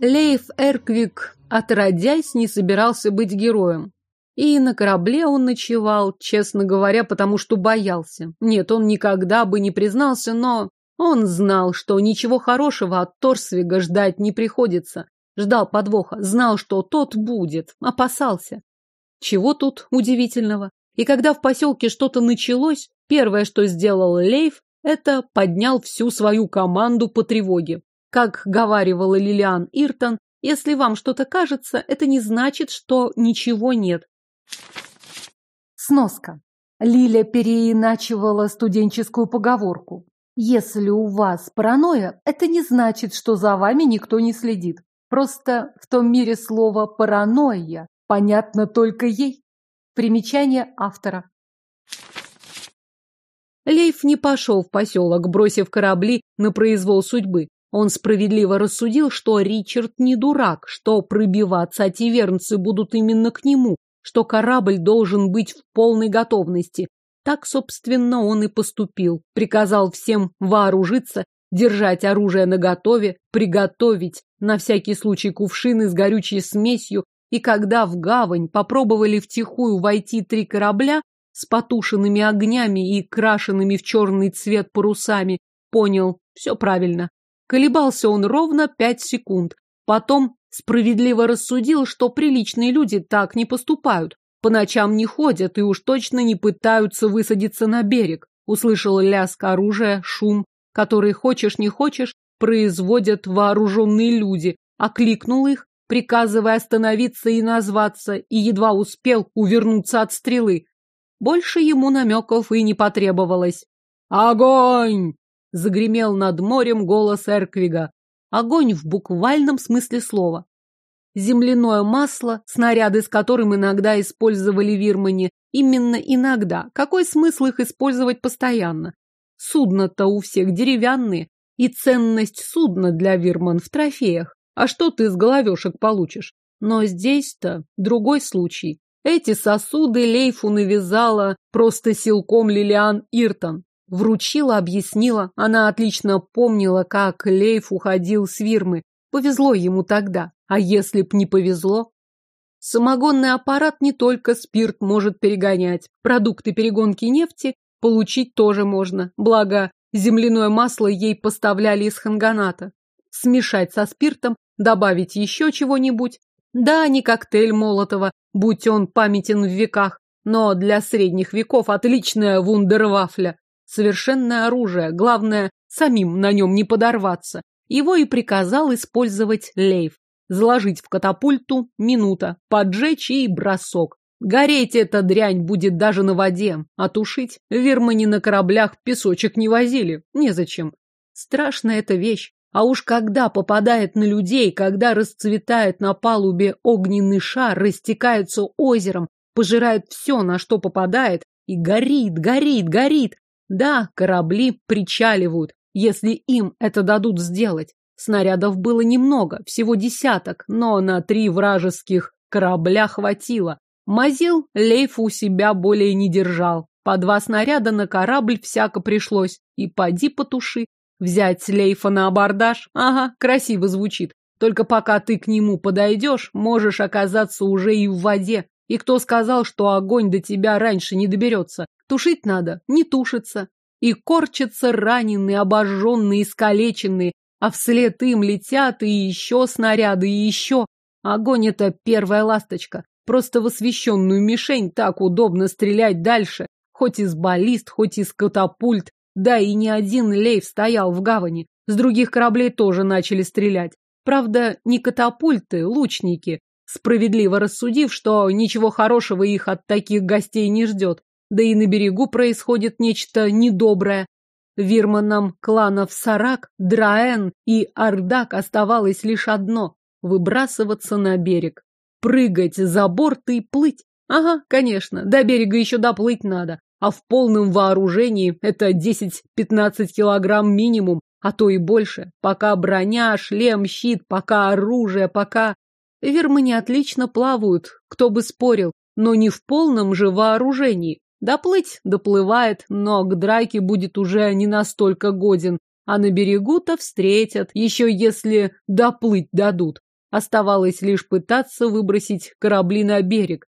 Лейф Эрквик, отродясь, не собирался быть героем. И на корабле он ночевал, честно говоря, потому что боялся. Нет, он никогда бы не признался, но он знал, что ничего хорошего от Торсвига ждать не приходится. Ждал подвоха, знал, что тот будет, опасался. Чего тут удивительного? И когда в поселке что-то началось, первое, что сделал Лейф, это поднял всю свою команду по тревоге. Как говаривала Лилиан Иртон, если вам что-то кажется, это не значит, что ничего нет. Сноска. Лиля переиначивала студенческую поговорку. Если у вас паранойя, это не значит, что за вами никто не следит. Просто в том мире слово «паранойя» понятно только ей. Примечание автора. Лейф не пошел в поселок, бросив корабли на произвол судьбы. Он справедливо рассудил, что Ричард не дурак, что пробиваться ативернцы будут именно к нему, что корабль должен быть в полной готовности. Так, собственно, он и поступил. Приказал всем вооружиться, держать оружие наготове, приготовить на всякий случай кувшины с горючей смесью, и когда в гавань попробовали втихую войти три корабля с потушенными огнями и крашенными в черный цвет парусами, понял, все правильно. Колебался он ровно пять секунд. Потом справедливо рассудил, что приличные люди так не поступают. По ночам не ходят и уж точно не пытаются высадиться на берег. Услышал лязг оружия, шум, который, хочешь не хочешь, производят вооруженные люди. Окликнул их, приказывая остановиться и назваться, и едва успел увернуться от стрелы. Больше ему намеков и не потребовалось. «Огонь!» загремел над морем голос Эрквига. Огонь в буквальном смысле слова. Земляное масло, снаряды с которым иногда использовали вирмане, именно иногда. Какой смысл их использовать постоянно? Судно-то у всех деревянные, и ценность судна для вирман в трофеях. А что ты с головешек получишь? Но здесь-то другой случай. Эти сосуды Лейфу навязала просто силком Лилиан Иртон. Вручила, объяснила. Она отлично помнила, как Лейф уходил с Вирмы. Повезло ему тогда. А если б не повезло? Самогонный аппарат не только спирт может перегонять. Продукты перегонки нефти получить тоже можно. Благо, земляное масло ей поставляли из ханганата. Смешать со спиртом, добавить еще чего-нибудь. Да, не коктейль Молотова, будь он памятен в веках, но для средних веков отличная вундервафля. Совершенное оружие, главное, самим на нем не подорваться. Его и приказал использовать Лейв. Заложить в катапульту минута, поджечь и бросок. Гореть эта дрянь будет даже на воде, а тушить вермани на кораблях песочек не возили, незачем. Страшная эта вещь. А уж когда попадает на людей, когда расцветает на палубе огненный шар, растекается озером, пожирает все, на что попадает, и горит, горит, горит, да, корабли причаливают, если им это дадут сделать. Снарядов было немного, всего десяток, но на три вражеских корабля хватило. Мазил Лейф у себя более не держал. По два снаряда на корабль всяко пришлось. И поди потуши. Взять Лейфа на абордаж? Ага, красиво звучит. Только пока ты к нему подойдешь, можешь оказаться уже и в воде. И кто сказал, что огонь до тебя раньше не доберется? Тушить надо, не тушится. И корчатся раненые, обожженные, искалеченные, а вслед им летят и еще снаряды, и еще. Огонь — это первая ласточка. Просто в освещенную мишень так удобно стрелять дальше. Хоть из баллист, хоть из катапульт. Да и ни один лейв стоял в гавани. С других кораблей тоже начали стрелять. Правда, не катапульты, лучники справедливо рассудив, что ничего хорошего их от таких гостей не ждет. Да и на берегу происходит нечто недоброе. Вирманам кланов Сарак, Драэн и Ардак оставалось лишь одно – выбрасываться на берег. Прыгать за борт и плыть. Ага, конечно, до берега еще доплыть надо. А в полном вооружении это 10-15 килограмм минимум, а то и больше. Пока броня, шлем, щит, пока оружие, пока... Вермани отлично плавают, кто бы спорил, но не в полном же вооружении. Доплыть доплывает, но к драке будет уже не настолько годен, а на берегу-то встретят, еще если доплыть дадут. Оставалось лишь пытаться выбросить корабли на берег.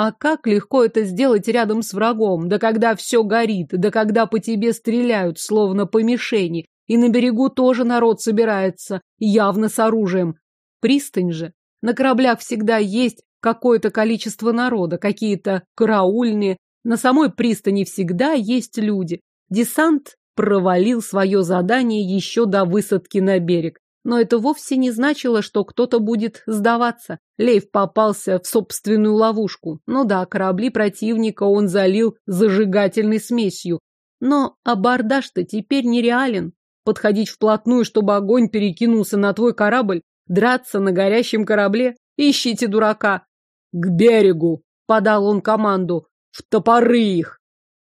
А как легко это сделать рядом с врагом, да когда все горит, да когда по тебе стреляют, словно по мишени, и на берегу тоже народ собирается, явно с оружием. Пристань же. На кораблях всегда есть какое-то количество народа, какие-то караульные. На самой пристани всегда есть люди. Десант провалил свое задание еще до высадки на берег. Но это вовсе не значило, что кто-то будет сдаваться. Лейв попался в собственную ловушку. Ну да, корабли противника он залил зажигательной смесью. Но абордаж-то теперь нереален. Подходить вплотную, чтобы огонь перекинулся на твой корабль, драться на горящем корабле? Ищите дурака. К берегу, подал он команду. В топоры их.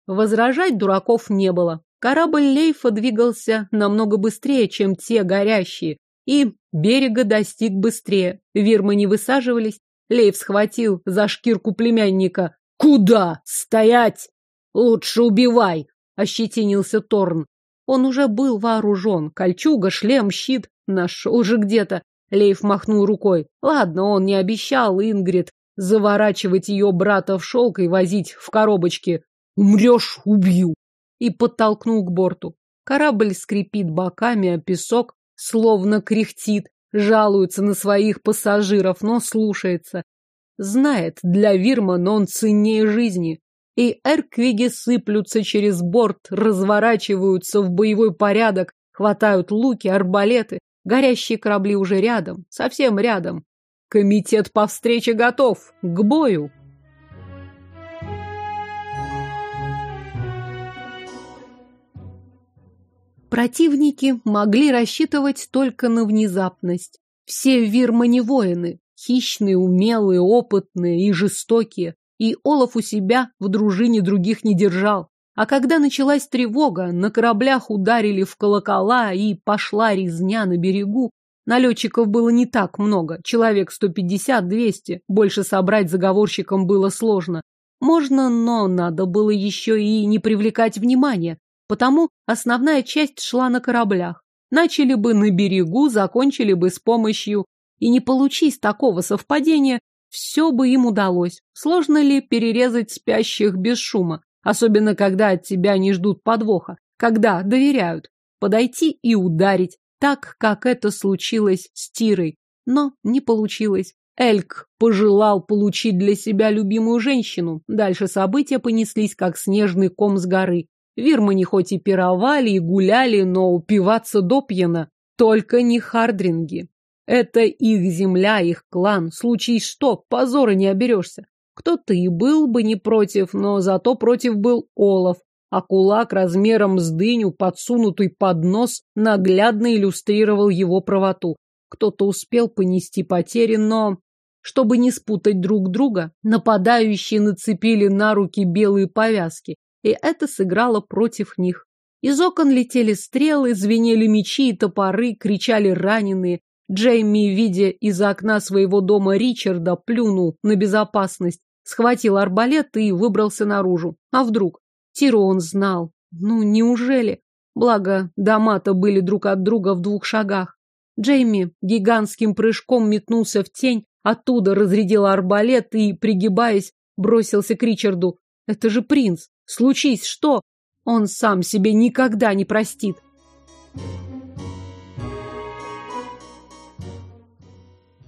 Возражать дураков не было. Корабль Лейфа двигался намного быстрее, чем те горящие, и берега достиг быстрее. Вирмы не высаживались. Лейв схватил за шкирку племянника. «Куда? Стоять! Лучше убивай!» — ощетинился Торн. Он уже был вооружен. Кольчуга, шлем, щит. Нашел же где-то. Лейв махнул рукой. Ладно, он не обещал Ингрид заворачивать ее брата в шелк и возить в коробочке. «Умрешь — убью!» И подтолкнул к борту. Корабль скрипит боками, а песок словно кряхтит, жалуется на своих пассажиров, но слушается. Знает, для Вирмана он ценнее жизни. И эрквиги сыплются через борт, разворачиваются в боевой порядок, хватают луки, арбалеты. Горящие корабли уже рядом, совсем рядом. Комитет по встрече готов, к бою. Противники могли рассчитывать только на внезапность. Все вирмани воины, хищные, умелые, опытные и жестокие. И Олаф у себя в дружине других не держал. А когда началась тревога, на кораблях ударили в колокола и пошла резня на берегу, налетчиков было не так много, человек 150-200, больше собрать заговорщикам было сложно. Можно, но надо было еще и не привлекать внимания. Потому основная часть шла на кораблях. Начали бы на берегу, закончили бы с помощью. И не получись такого совпадения, все бы им удалось. Сложно ли перерезать спящих без шума? Особенно, когда от тебя не ждут подвоха. Когда доверяют. Подойти и ударить. Так, как это случилось с Тирой. Но не получилось. Эльк пожелал получить для себя любимую женщину. Дальше события понеслись, как снежный ком с горы. Вирмани хоть и пировали и гуляли, но упиваться допьяно. Только не хардринги. Это их земля, их клан. Случай что, позора не оберешься. Кто-то и был бы не против, но зато против был Олаф, а кулак размером с дыню, подсунутый под нос, наглядно иллюстрировал его правоту. Кто-то успел понести потери, но... Чтобы не спутать друг друга, нападающие нацепили на руки белые повязки, и это сыграло против них. Из окон летели стрелы, звенели мечи и топоры, кричали раненые. Джейми, видя из окна своего дома Ричарда, плюнул на безопасность, схватил арбалет и выбрался наружу. А вдруг? Тиру он знал. Ну, неужели? Благо, дома-то были друг от друга в двух шагах. Джейми гигантским прыжком метнулся в тень, оттуда разрядил арбалет и, пригибаясь, бросился к Ричарду. Это же принц. Случись что, он сам себе никогда не простит.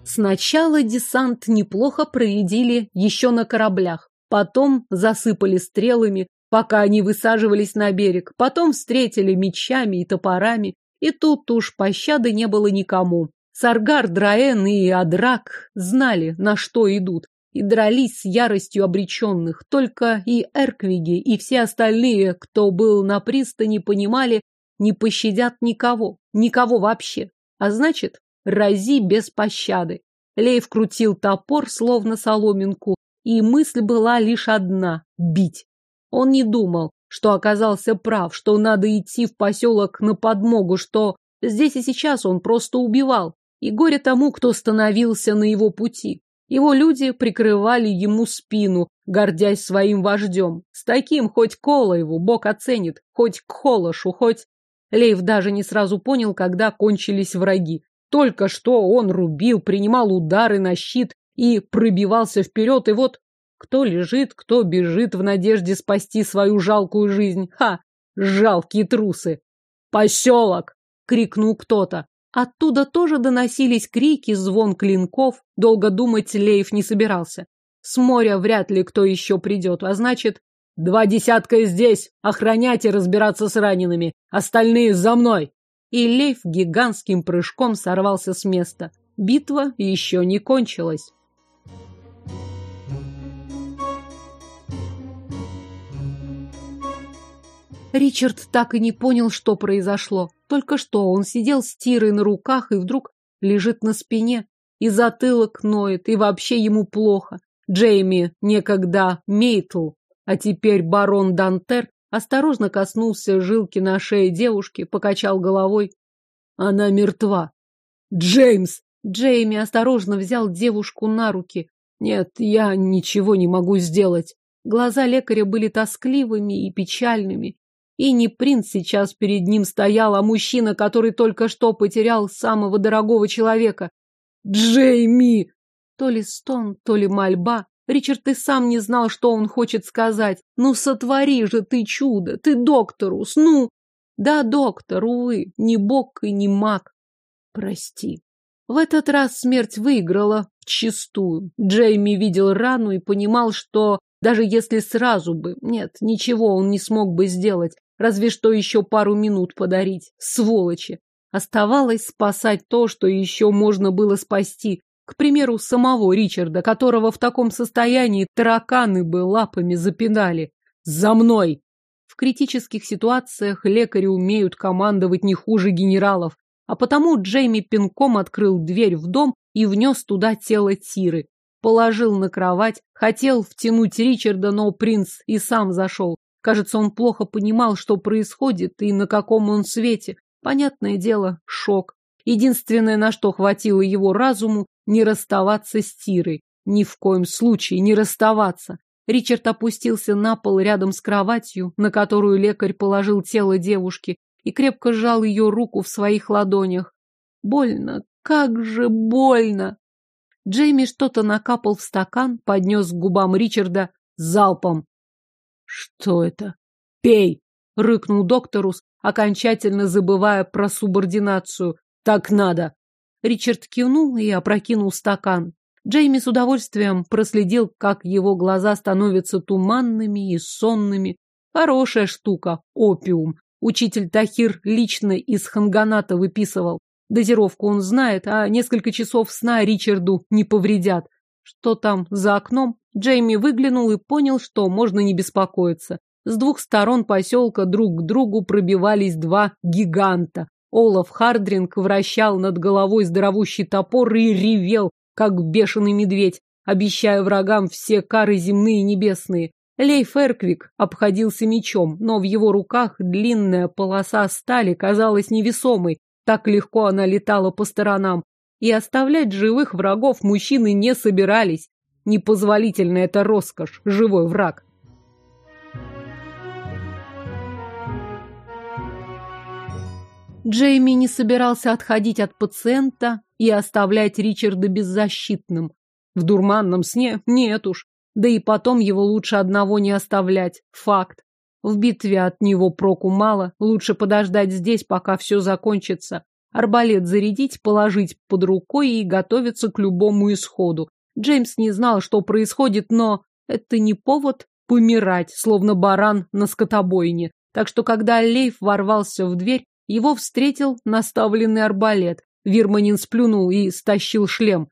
Сначала десант неплохо проедили еще на кораблях, потом засыпали стрелами, пока они высаживались на берег, потом встретили мечами и топорами, и тут уж пощады не было никому. Саргар, Драен и Адрак знали, на что идут, и дрались с яростью обреченных. Только и Эрквиги, и все остальные, кто был на пристани, понимали, не пощадят никого, никого вообще. А значит, рази без пощады. Лейв крутил топор, словно соломинку, и мысль была лишь одна — бить. Он не думал, что оказался прав, что надо идти в поселок на подмогу, что здесь и сейчас он просто убивал. И горе тому, кто становился на его пути. Его люди прикрывали ему спину, гордясь своим вождем. С таким хоть Колоеву Бог оценит, хоть к Холошу, хоть... Лейв даже не сразу понял, когда кончились враги. Только что он рубил, принимал удары на щит и пробивался вперед, и вот кто лежит, кто бежит в надежде спасти свою жалкую жизнь. Ха! Жалкие трусы! «Поселок!» — крикнул кто-то. Оттуда тоже доносились крики, звон клинков. Долго думать Лейф не собирался. С моря вряд ли кто еще придет, а значит, два десятка здесь, охранять и разбираться с ранеными, остальные за мной. И Лейф гигантским прыжком сорвался с места. Битва еще не кончилась. Ричард так и не понял, что произошло. Только что он сидел с Тирой на руках и вдруг лежит на спине. И затылок ноет, и вообще ему плохо. Джейми, некогда Мейтл, а теперь барон Дантер, осторожно коснулся жилки на шее девушки, покачал головой. Она мертва. Джеймс! Джейми осторожно взял девушку на руки. Нет, я ничего не могу сделать. Глаза лекаря были тоскливыми и печальными. И не принц сейчас перед ним стоял, а мужчина, который только что потерял самого дорогого человека. Джейми! То ли стон, то ли мольба. Ричард и сам не знал, что он хочет сказать. Ну, сотвори же ты чудо, ты докторус, ну! Да, доктор, увы, не бог и не маг. Прости. В этот раз смерть выиграла чистую. Джейми видел рану и понимал, что даже если сразу бы... Нет, ничего он не смог бы сделать. Разве что еще пару минут подарить. Сволочи! Оставалось спасать то, что еще можно было спасти. К примеру, самого Ричарда, которого в таком состоянии тараканы бы лапами запинали. «За мной!» В критических ситуациях лекари умеют командовать не хуже генералов, а потому Джейми пинком открыл дверь в дом и внес туда тело Тиры. Положил на кровать, хотел втянуть Ричарда, но принц и сам зашел. Кажется, он плохо понимал, что происходит и на каком он свете. Понятное дело, шок. Единственное, на что хватило его разуму, не расставаться с Тирой. Ни в коем случае не расставаться. Ричард опустился на пол рядом с кроватью, на которую лекарь положил тело девушки, и крепко сжал ее руку в своих ладонях. Больно, как же больно! Джейми что-то накапал в стакан, поднес к губам Ричарда залпом. Что это? Пей! Рыкнул докторус, окончательно забывая про субординацию. Так надо! Ричард кивнул и опрокинул стакан. Джейми с удовольствием проследил, как его глаза становятся туманными и сонными. Хорошая штука, опиум. Учитель Тахир лично из ханганата выписывал. Дозировку он знает, а несколько часов сна Ричарду не повредят. Что там за окном? Джейми выглянул и понял, что можно не беспокоиться. С двух сторон поселка друг к другу пробивались два гиганта. Олаф Хардринг вращал над головой здоровущий топор и ревел, как бешеный медведь, обещая врагам все кары земные и небесные. Лей Ферквик обходился мечом, но в его руках длинная полоса стали казалась невесомой, так легко она летала по сторонам. И оставлять живых врагов мужчины не собирались. Непозволительно это роскошь, живой враг. Джейми не собирался отходить от пациента и оставлять Ричарда беззащитным. В дурманном сне нет уж. Да и потом его лучше одного не оставлять. Факт. В битве от него проку мало. Лучше подождать здесь, пока все закончится. Арбалет зарядить, положить под рукой и готовиться к любому исходу. Джеймс не знал, что происходит, но это не повод помирать, словно баран на скотобойне. Так что, когда Лейф ворвался в дверь, его встретил наставленный арбалет. Вирманин сплюнул и стащил шлем.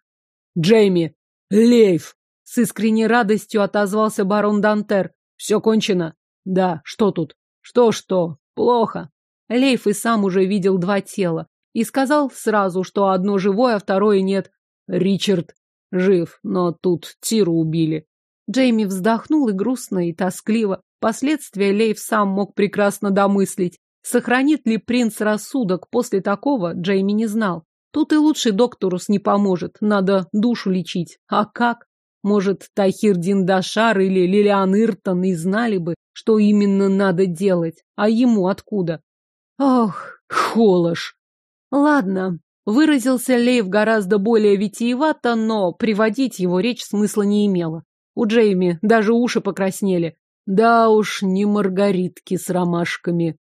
«Джейми! Лейф!» С искренней радостью отозвался барон Дантер. «Все кончено?» «Да, что тут?» «Что-что? Плохо». Лейф и сам уже видел два тела. И сказал сразу, что одно живое, а второе нет. Ричард Жив, но тут Тиру убили. Джейми вздохнул и грустно, и тоскливо. Последствия Лейв сам мог прекрасно домыслить. Сохранит ли принц рассудок после такого, Джейми не знал. Тут и лучший докторус не поможет, надо душу лечить. А как? Может, Тахир Диндашар или Лилиан Иртон и знали бы, что именно надо делать, а ему откуда? Ох, холош. Ладно, выразился Лейв гораздо более витиевато, но приводить его речь смысла не имело. У Джейми даже уши покраснели. Да уж, не маргаритки с ромашками.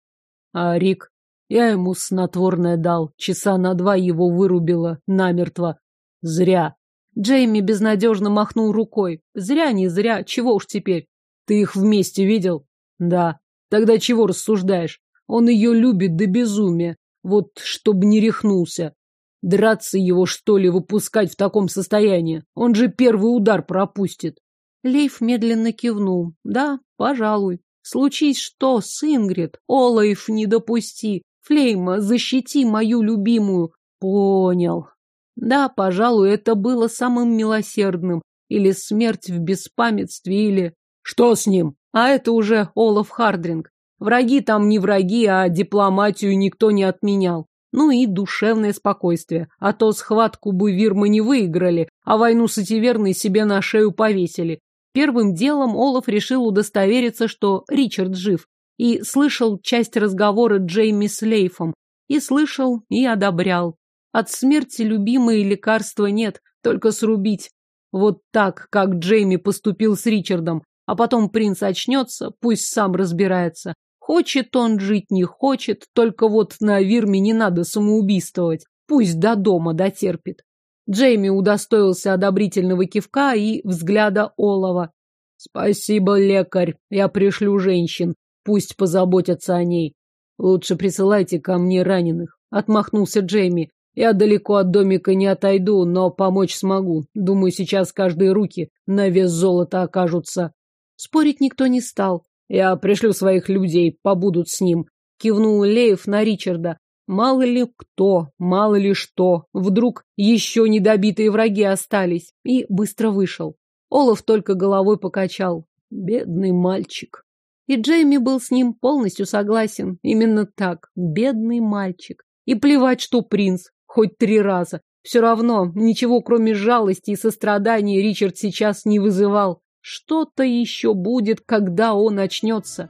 А Рик, я ему снотворное дал, часа на два его вырубило намертво. Зря. Джейми безнадежно махнул рукой. Зря, не зря, чего уж теперь. Ты их вместе видел? Да. Тогда чего рассуждаешь? Он ее любит до безумия. Вот, чтобы не рехнулся. Драться его, что ли, выпускать в таком состоянии? Он же первый удар пропустит. Лейф медленно кивнул. Да, пожалуй. Случись что с Ингрид, Олаев не допусти. Флейма, защити мою любимую. Понял. Да, пожалуй, это было самым милосердным. Или смерть в беспамятстве, или... Что с ним? А это уже Олаф Хардринг. Враги там не враги, а дипломатию никто не отменял. Ну и душевное спокойствие. А то схватку бы Вирмы не выиграли, а войну с Этиверной себе на шею повесили. Первым делом Олаф решил удостовериться, что Ричард жив, и слышал часть разговора Джейми с Лейфом, и слышал, и одобрял. От смерти любимые лекарства нет, только срубить. Вот так, как Джейми поступил с Ричардом. А потом принц очнется, пусть сам разбирается. Хочет он жить, не хочет, только вот на Вирме не надо самоубийствовать. Пусть до дома дотерпит. Джейми удостоился одобрительного кивка и взгляда Олова. «Спасибо, лекарь, я пришлю женщин, пусть позаботятся о ней. Лучше присылайте ко мне раненых», — отмахнулся Джейми. Я далеко от домика не отойду, но помочь смогу. Думаю, сейчас каждые руки на вес золота окажутся. Спорить никто не стал. Я пришлю своих людей, побудут с ним. Кивнул Леев на Ричарда. Мало ли кто, мало ли что. Вдруг еще недобитые враги остались. И быстро вышел. Олаф только головой покачал. Бедный мальчик. И Джейми был с ним полностью согласен. Именно так. Бедный мальчик. И плевать, что принц хоть три раза. Все равно ничего, кроме жалости и сострадания, Ричард сейчас не вызывал. Что-то еще будет, когда он очнется.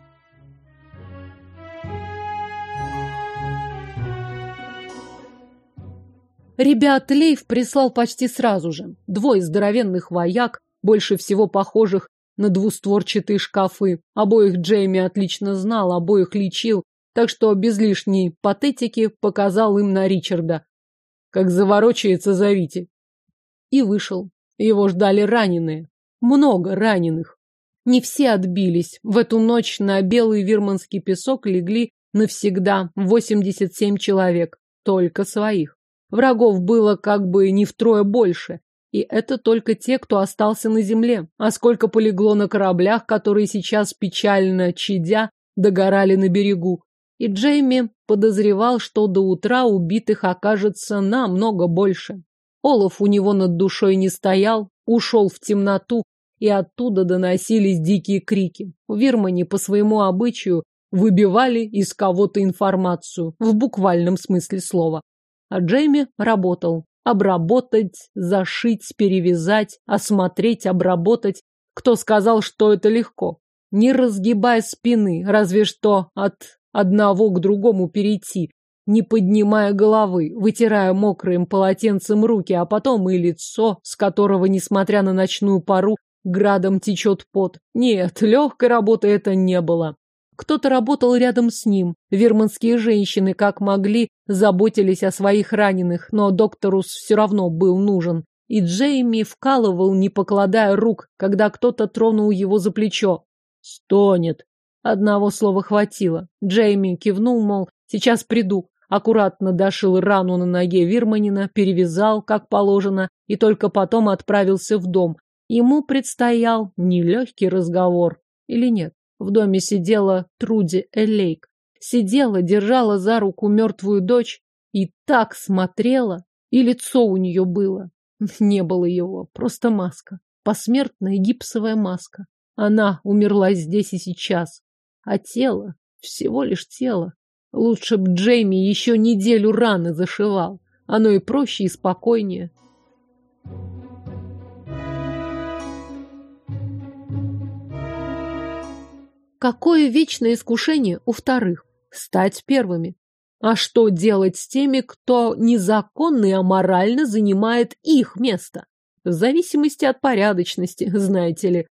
Ребят Лейв прислал почти сразу же. Двое здоровенных вояк, больше всего похожих на двустворчатые шкафы. Обоих Джейми отлично знал, обоих лечил, так что без лишней патетики показал им на Ричарда. Как заворочается, зовите. И вышел. Его ждали раненые. Много раненых. Не все отбились. В эту ночь на белый вирманский песок легли навсегда 87 человек. Только своих. Врагов было как бы не втрое больше. И это только те, кто остался на земле. А сколько полегло на кораблях, которые сейчас печально чадя догорали на берегу. И Джейми подозревал, что до утра убитых окажется намного больше. Олаф у него над душой не стоял, ушел в темноту, и оттуда доносились дикие крики. В Вирмане по своему обычаю выбивали из кого-то информацию, в буквальном смысле слова. А Джейми работал. Обработать, зашить, перевязать, осмотреть, обработать. Кто сказал, что это легко? Не разгибая спины, разве что от одного к другому перейти, не поднимая головы, вытирая мокрым полотенцем руки, а потом и лицо, с которого, несмотря на ночную пару, градом течет пот. Нет, легкой работы это не было. Кто-то работал рядом с ним. Верманские женщины, как могли, заботились о своих раненых, но докторус все равно был нужен. И Джейми вкалывал, не покладая рук, когда кто-то тронул его за плечо. «Стонет», Одного слова хватило. Джейми кивнул, мол, сейчас приду. Аккуратно дошил рану на ноге Вирманина, перевязал, как положено, и только потом отправился в дом. Ему предстоял нелегкий разговор. Или нет? В доме сидела Труди Элейк. Сидела, держала за руку мертвую дочь и так смотрела. И лицо у нее было. Не было его, просто маска. Посмертная гипсовая маска. Она умерла здесь и сейчас. А тело, всего лишь тело. Лучше б Джейми еще неделю раны зашивал. Оно и проще, и спокойнее. Какое вечное искушение у вторых – стать первыми. А что делать с теми, кто незаконно и аморально занимает их место? В зависимости от порядочности, знаете ли.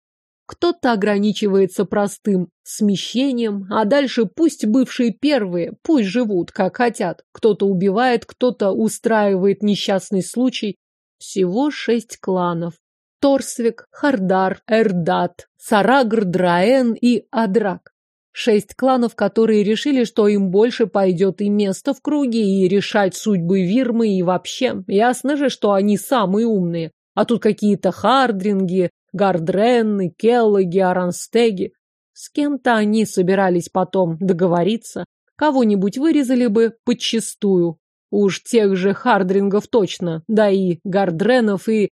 Кто-то ограничивается простым смещением, а дальше пусть бывшие первые, пусть живут, как хотят. Кто-то убивает, кто-то устраивает несчастный случай. Всего шесть кланов. Торсвик, Хардар, Эрдат, Сарагр, Драен и Адрак. Шесть кланов, которые решили, что им больше пойдет и место в круге, и решать судьбы Вирмы, и вообще. Ясно же, что они самые умные. А тут какие-то Хардринги, Гардренны, Келлоги, Аранстеги. С кем-то они собирались потом договориться. Кого-нибудь вырезали бы подчистую. Уж тех же Хардрингов точно, да и Гардренов, и...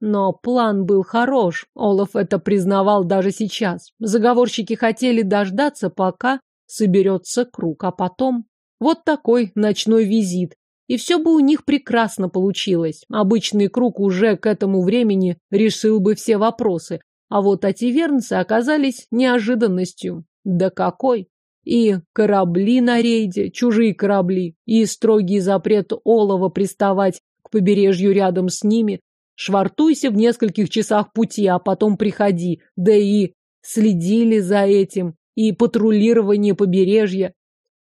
Но план был хорош, Олаф это признавал даже сейчас. Заговорщики хотели дождаться, пока соберется круг, а потом... Вот такой ночной визит, и все бы у них прекрасно получилось. Обычный круг уже к этому времени решил бы все вопросы. А вот ативернцы оказались неожиданностью. Да какой! И корабли на рейде, чужие корабли, и строгий запрет олова приставать к побережью рядом с ними. Швартуйся в нескольких часах пути, а потом приходи. Да и следили за этим, и патрулирование побережья.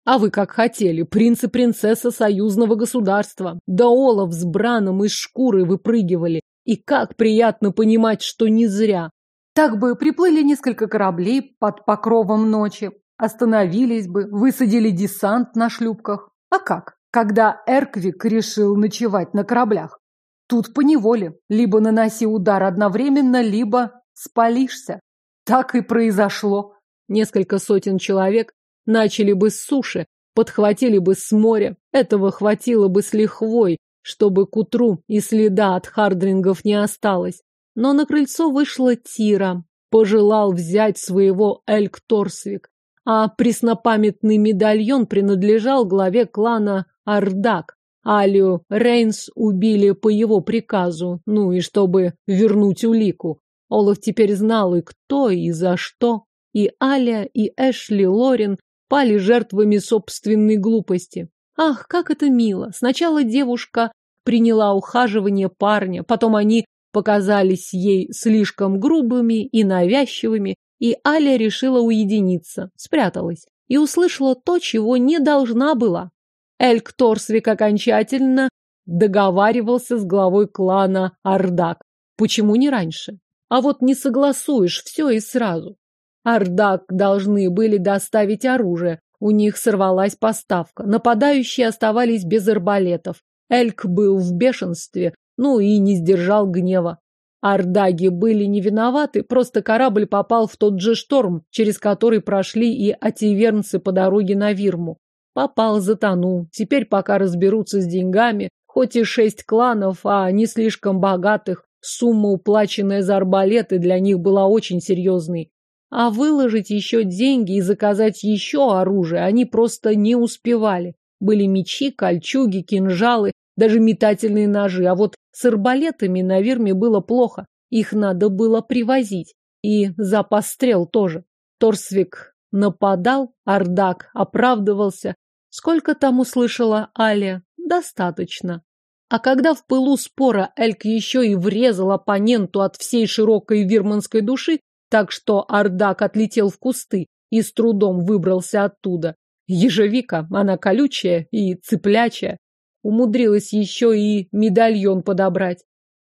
А вы как хотели, принц и принцесса союзного государства. Да Олаф с Браном из шкуры выпрыгивали. И как приятно понимать, что не зря. Так бы приплыли несколько кораблей под покровом ночи, остановились бы, высадили десант на шлюпках. А как? Когда Эрквик решил ночевать на кораблях. Тут поневоле. Либо наноси удар одновременно, либо спалишься. Так и произошло. Несколько сотен человек Начали бы с суши, подхватили бы с моря. Этого хватило бы с лихвой, чтобы к утру и следа от хардрингов не осталось. Но на крыльцо вышла Тира. Пожелал взять своего Эльк-Торсвик. А преснопамятный медальон принадлежал главе клана Ардак. Алию Рейнс убили по его приказу, ну и чтобы вернуть улику. Олаф теперь знал и кто, и за что. И Аля, и Эшли Лорен пали жертвами собственной глупости. Ах, как это мило! Сначала девушка приняла ухаживание парня, потом они показались ей слишком грубыми и навязчивыми, и Аля решила уединиться, спряталась и услышала то, чего не должна была. Эльк Торсвик окончательно договаривался с главой клана Ардак. Почему не раньше? А вот не согласуешь все и сразу. Ардак должны были доставить оружие. У них сорвалась поставка. Нападающие оставались без арбалетов. Эльк был в бешенстве, ну и не сдержал гнева. Ардаги были не виноваты, просто корабль попал в тот же шторм, через который прошли и ативернцы по дороге на Вирму. Попал, затонул. Теперь пока разберутся с деньгами, хоть и шесть кланов, а не слишком богатых, сумма, уплаченная за арбалеты, для них была очень серьезной. А выложить еще деньги и заказать еще оружие они просто не успевали. Были мечи, кольчуги, кинжалы, даже метательные ножи. А вот с арбалетами на Вирме было плохо. Их надо было привозить. И запас стрел тоже. Торсвик нападал, Ардак оправдывался. Сколько там услышала Аля? Достаточно. А когда в пылу спора Эльк еще и врезал оппоненту от всей широкой вирманской души, так что Ардак отлетел в кусты и с трудом выбрался оттуда. Ежевика, она колючая и цыплячая, умудрилась еще и медальон подобрать.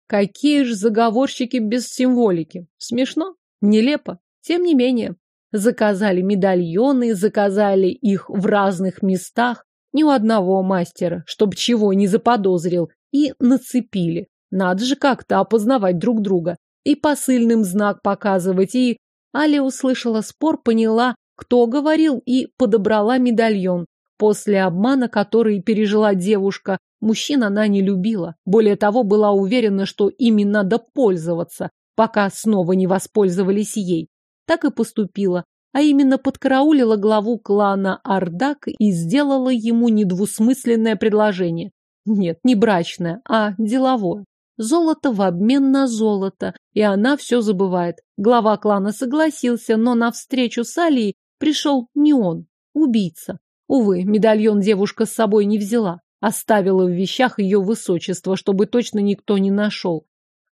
Какие ж заговорщики без символики. Смешно? Нелепо? Тем не менее. Заказали медальоны, заказали их в разных местах, ни у одного мастера, чтоб чего не заподозрил, и нацепили. Надо же как-то опознавать друг друга и посыльным знак показывать, и... Аля услышала спор, поняла, кто говорил, и подобрала медальон. После обмана, который пережила девушка, мужчин она не любила. Более того, была уверена, что ими надо пользоваться, пока снова не воспользовались ей. Так и поступила, а именно подкараулила главу клана Ардак и сделала ему недвусмысленное предложение. Нет, не брачное, а деловое. Золото в обмен на золото, и она все забывает. Глава клана согласился, но на встречу с Алией пришел не он, убийца. Увы, медальон девушка с собой не взяла. Оставила в вещах ее высочество, чтобы точно никто не нашел.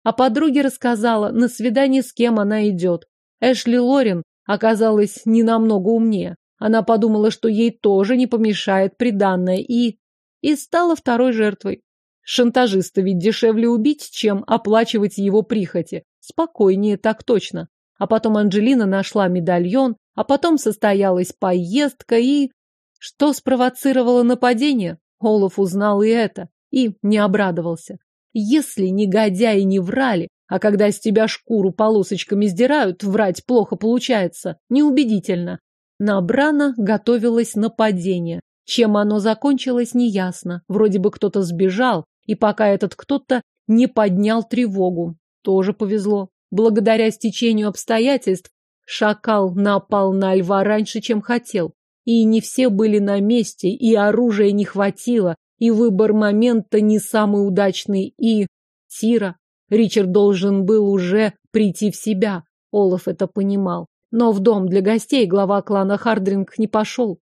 А подруге рассказала, на свидание с кем она идет. Эшли Лорен оказалась не намного умнее. Она подумала, что ей тоже не помешает приданное, и... и стала второй жертвой. Шантажиста ведь дешевле убить, чем оплачивать его прихоти. Спокойнее, так точно. А потом Анджелина нашла медальон, а потом состоялась поездка и... Что спровоцировало нападение? Олаф узнал и это, и не обрадовался. Если негодяи не врали, а когда с тебя шкуру полосочками сдирают, врать плохо получается, неубедительно. На Брана готовилось нападение. Чем оно закончилось, неясно. Вроде бы кто-то сбежал, и пока этот кто-то не поднял тревогу. Тоже повезло. Благодаря стечению обстоятельств шакал напал на льва раньше, чем хотел. И не все были на месте, и оружия не хватило, и выбор момента не самый удачный, и... Тира. Ричард должен был уже прийти в себя. Олаф это понимал. Но в дом для гостей глава клана Хардринг не пошел.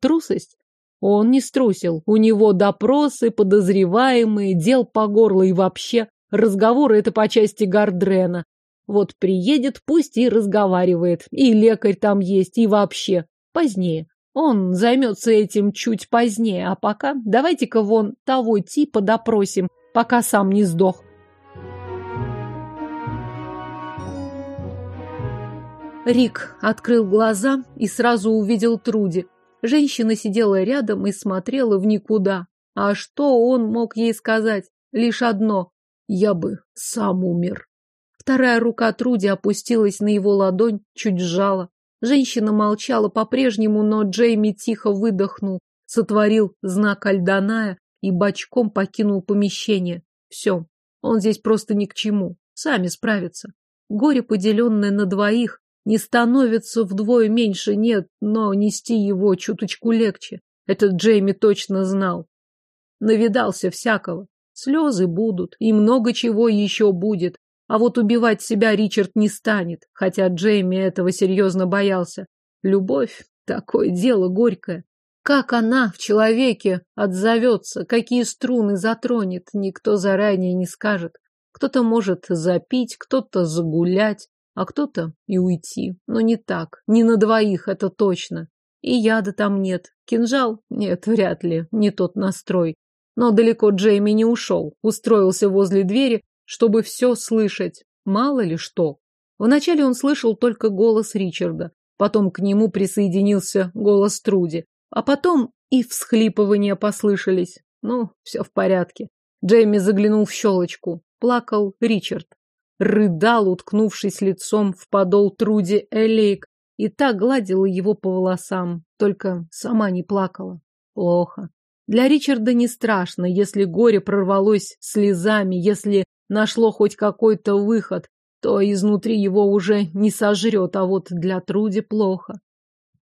Трусость? Он не струсил. У него допросы, подозреваемые, дел по горло и вообще. Разговоры это по части Гардрена. Вот приедет, пусть и разговаривает. И лекарь там есть, и вообще. Позднее. Он займется этим чуть позднее, а пока давайте-ка вон того типа допросим, пока сам не сдох. Рик открыл глаза и сразу увидел Труди. Женщина сидела рядом и смотрела в никуда. А что он мог ей сказать? Лишь одно. Я бы сам умер. Вторая рука Труди опустилась на его ладонь, чуть сжала. Женщина молчала по-прежнему, но Джейми тихо выдохнул, сотворил знак Альданая и бочком покинул помещение. Все, он здесь просто ни к чему, сами справятся. Горе, поделенное на двоих, не становится вдвое меньше, нет, но нести его чуточку легче. Этот Джейми точно знал. Навидался всякого. Слезы будут, и много чего еще будет. А вот убивать себя Ричард не станет, хотя Джейми этого серьезно боялся. Любовь — такое дело горькое. Как она в человеке отзовется, какие струны затронет, никто заранее не скажет. Кто-то может запить, кто-то загулять, а кто-то и уйти. Но не так, не на двоих, это точно. И яда там нет. Кинжал? Нет, вряд ли, не тот настрой. Но далеко Джейми не ушел, устроился возле двери, чтобы все слышать. Мало ли что. Вначале он слышал только голос Ричарда, потом к нему присоединился голос Труди, а потом и всхлипывания послышались. Ну, все в порядке. Джейми заглянул в щелочку. Плакал Ричард. Рыдал, уткнувшись лицом в подол Труди Элейк, и так гладила его по волосам, только сама не плакала. Плохо. Для Ричарда не страшно, если горе прорвалось слезами, если нашло хоть какой-то выход, то изнутри его уже не сожрет, а вот для Труди плохо.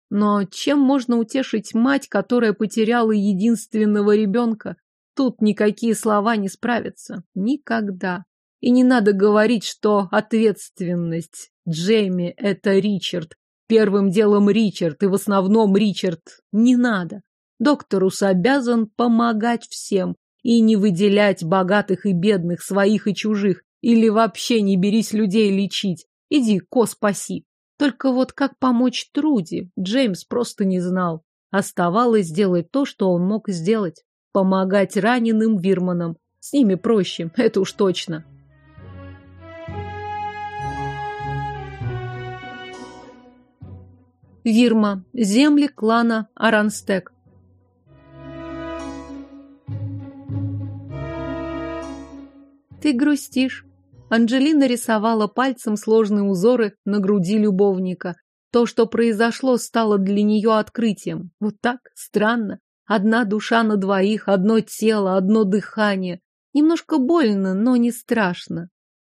Но чем можно утешить мать, которая потеряла единственного ребенка? Тут никакие слова не справятся. Никогда. И не надо говорить, что ответственность Джейми — это Ричард. Первым делом Ричард, и в основном Ричард. Не надо. Докторус обязан помогать всем, и не выделять богатых и бедных, своих и чужих, или вообще не берись людей лечить. Иди, ко спаси. Только вот как помочь Труди, Джеймс просто не знал. Оставалось сделать то, что он мог сделать. Помогать раненым Вирманам. С ними проще, это уж точно. Вирма. Земли клана Аранстек. Ты грустишь. Анжелина рисовала пальцем сложные узоры на груди любовника. То, что произошло, стало для нее открытием. Вот так, странно. Одна душа на двоих, одно тело, одно дыхание. Немножко больно, но не страшно.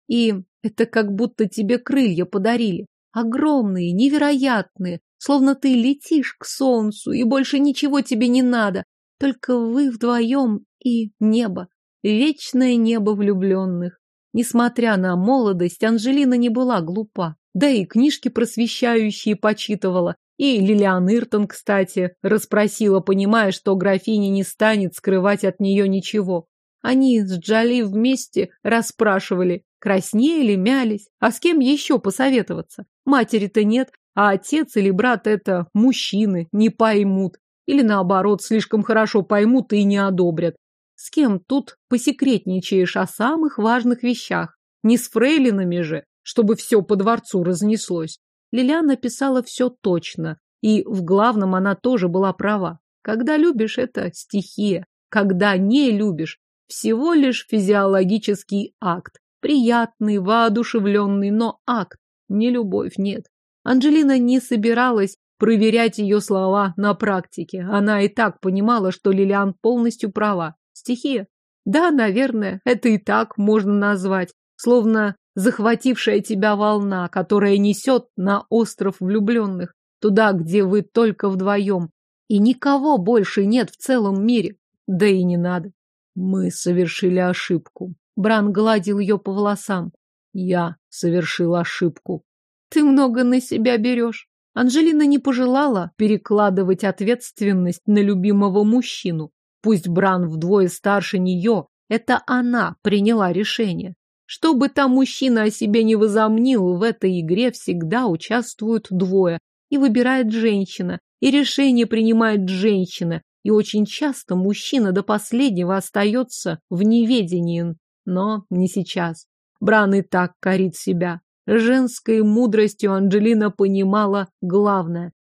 И это как будто тебе крылья подарили. Огромные, невероятные, словно ты летишь к солнцу, и больше ничего тебе не надо. Только вы вдвоем И небо. Вечное небо влюбленных. Несмотря на молодость, Анжелина не была глупа. Да и книжки просвещающие почитывала. И Лилиан Иртон, кстати, расспросила, понимая, что графиня не станет скрывать от нее ничего. Они с Джоли вместе расспрашивали, краснели, мялись. А с кем еще посоветоваться? Матери-то нет, а отец или брат это мужчины, не поймут. Или наоборот, слишком хорошо поймут и не одобрят. С кем тут посекретничаешь о самых важных вещах? Не с фрейлинами же, чтобы все по дворцу разнеслось. Лилиана писала все точно, и в главном она тоже была права. Когда любишь, это стихия. Когда не любишь, всего лишь физиологический акт. Приятный, воодушевленный, но акт. Не любовь, нет. Анжелина не собиралась проверять ее слова на практике. Она и так понимала, что Лилиан полностью права. Стихия? Да, наверное, это и так можно назвать. Словно захватившая тебя волна, которая несет на остров влюбленных, туда, где вы только вдвоем. И никого больше нет в целом мире. Да и не надо. Мы совершили ошибку. Бран гладил ее по волосам. Я совершил ошибку. Ты много на себя берешь. Анжелина не пожелала перекладывать ответственность на любимого мужчину. Пусть Бран вдвое старше нее, это она приняла решение. Что бы там мужчина о себе не возомнил, в этой игре всегда участвуют двое. И выбирает женщина, и решение принимает женщина. И очень часто мужчина до последнего остается в неведении. Но не сейчас. Бран и так корит себя. Женской мудростью Анджелина понимала главное.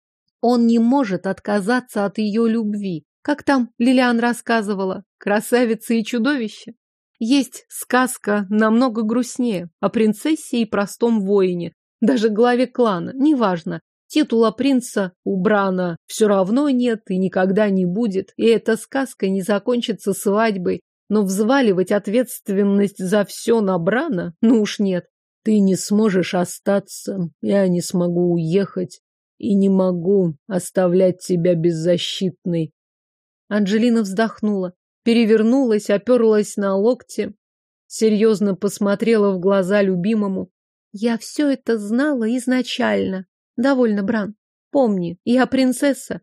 Он не может отказаться от ее любви. Как там Лилиан рассказывала, красавица и чудовище? Есть сказка намного грустнее, о принцессе и простом воине, даже главе клана, неважно. Титула принца у Брана все равно нет и никогда не будет, и эта сказка не закончится свадьбой, но взваливать ответственность за все на Брана, ну уж нет. Ты не сможешь остаться, я не смогу уехать и не могу оставлять тебя беззащитной. Анжелина вздохнула перевернулась, оперлась на локти, серьезно посмотрела в глаза любимому. Я все это знала изначально. Довольно, Бран. Помни, я принцесса.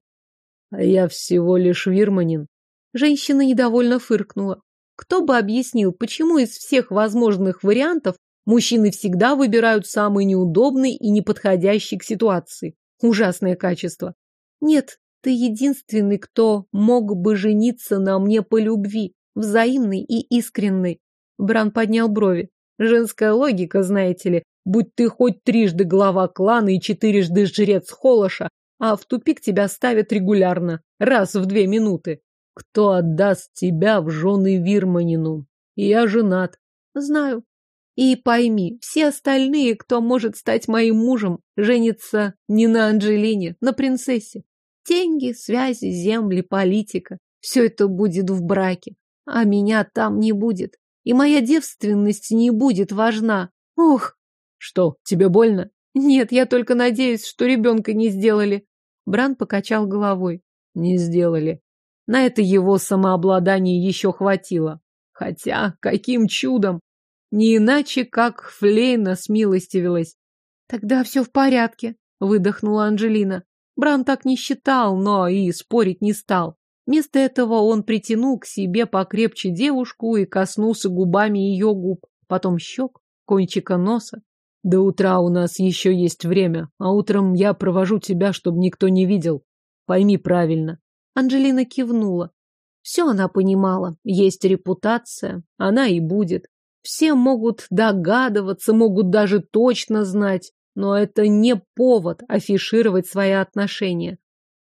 А я всего лишь вирманин. Женщина недовольно фыркнула. Кто бы объяснил, почему из всех возможных вариантов мужчины всегда выбирают самый неудобный и неподходящий к ситуации? Ужасное качество. Нет, ты единственный, кто мог бы жениться на мне по любви, взаимной и искренней. Бран поднял брови. Женская логика, знаете ли, будь ты хоть трижды глава клана и четырежды жрец Холоша, а в тупик тебя ставят регулярно, раз в две минуты. Кто отдаст тебя в жены Вирманину? Я женат. Знаю. И пойми, все остальные, кто может стать моим мужем, женятся не на Анджелине, на принцессе. Деньги, связи, земли, политика. Все это будет в браке. А меня там не будет. И моя девственность не будет важна. Ох! Что, тебе больно? Нет, я только надеюсь, что ребенка не сделали. Бран покачал головой. Не сделали. На это его самообладание еще хватило. Хотя, каким чудом! Не иначе, как Флейна смилостивилась. Тогда все в порядке, выдохнула Анжелина. Бран так не считал, но и спорить не стал. Вместо этого он притянул к себе покрепче девушку и коснулся губами ее губ, потом щек, кончика носа. До утра у нас еще есть время, а утром я провожу тебя, чтобы никто не видел. Пойми правильно. Анжелина кивнула. Все она понимала. Есть репутация, она и будет. Все могут догадываться, могут даже точно знать. Но это не повод афишировать свои отношения.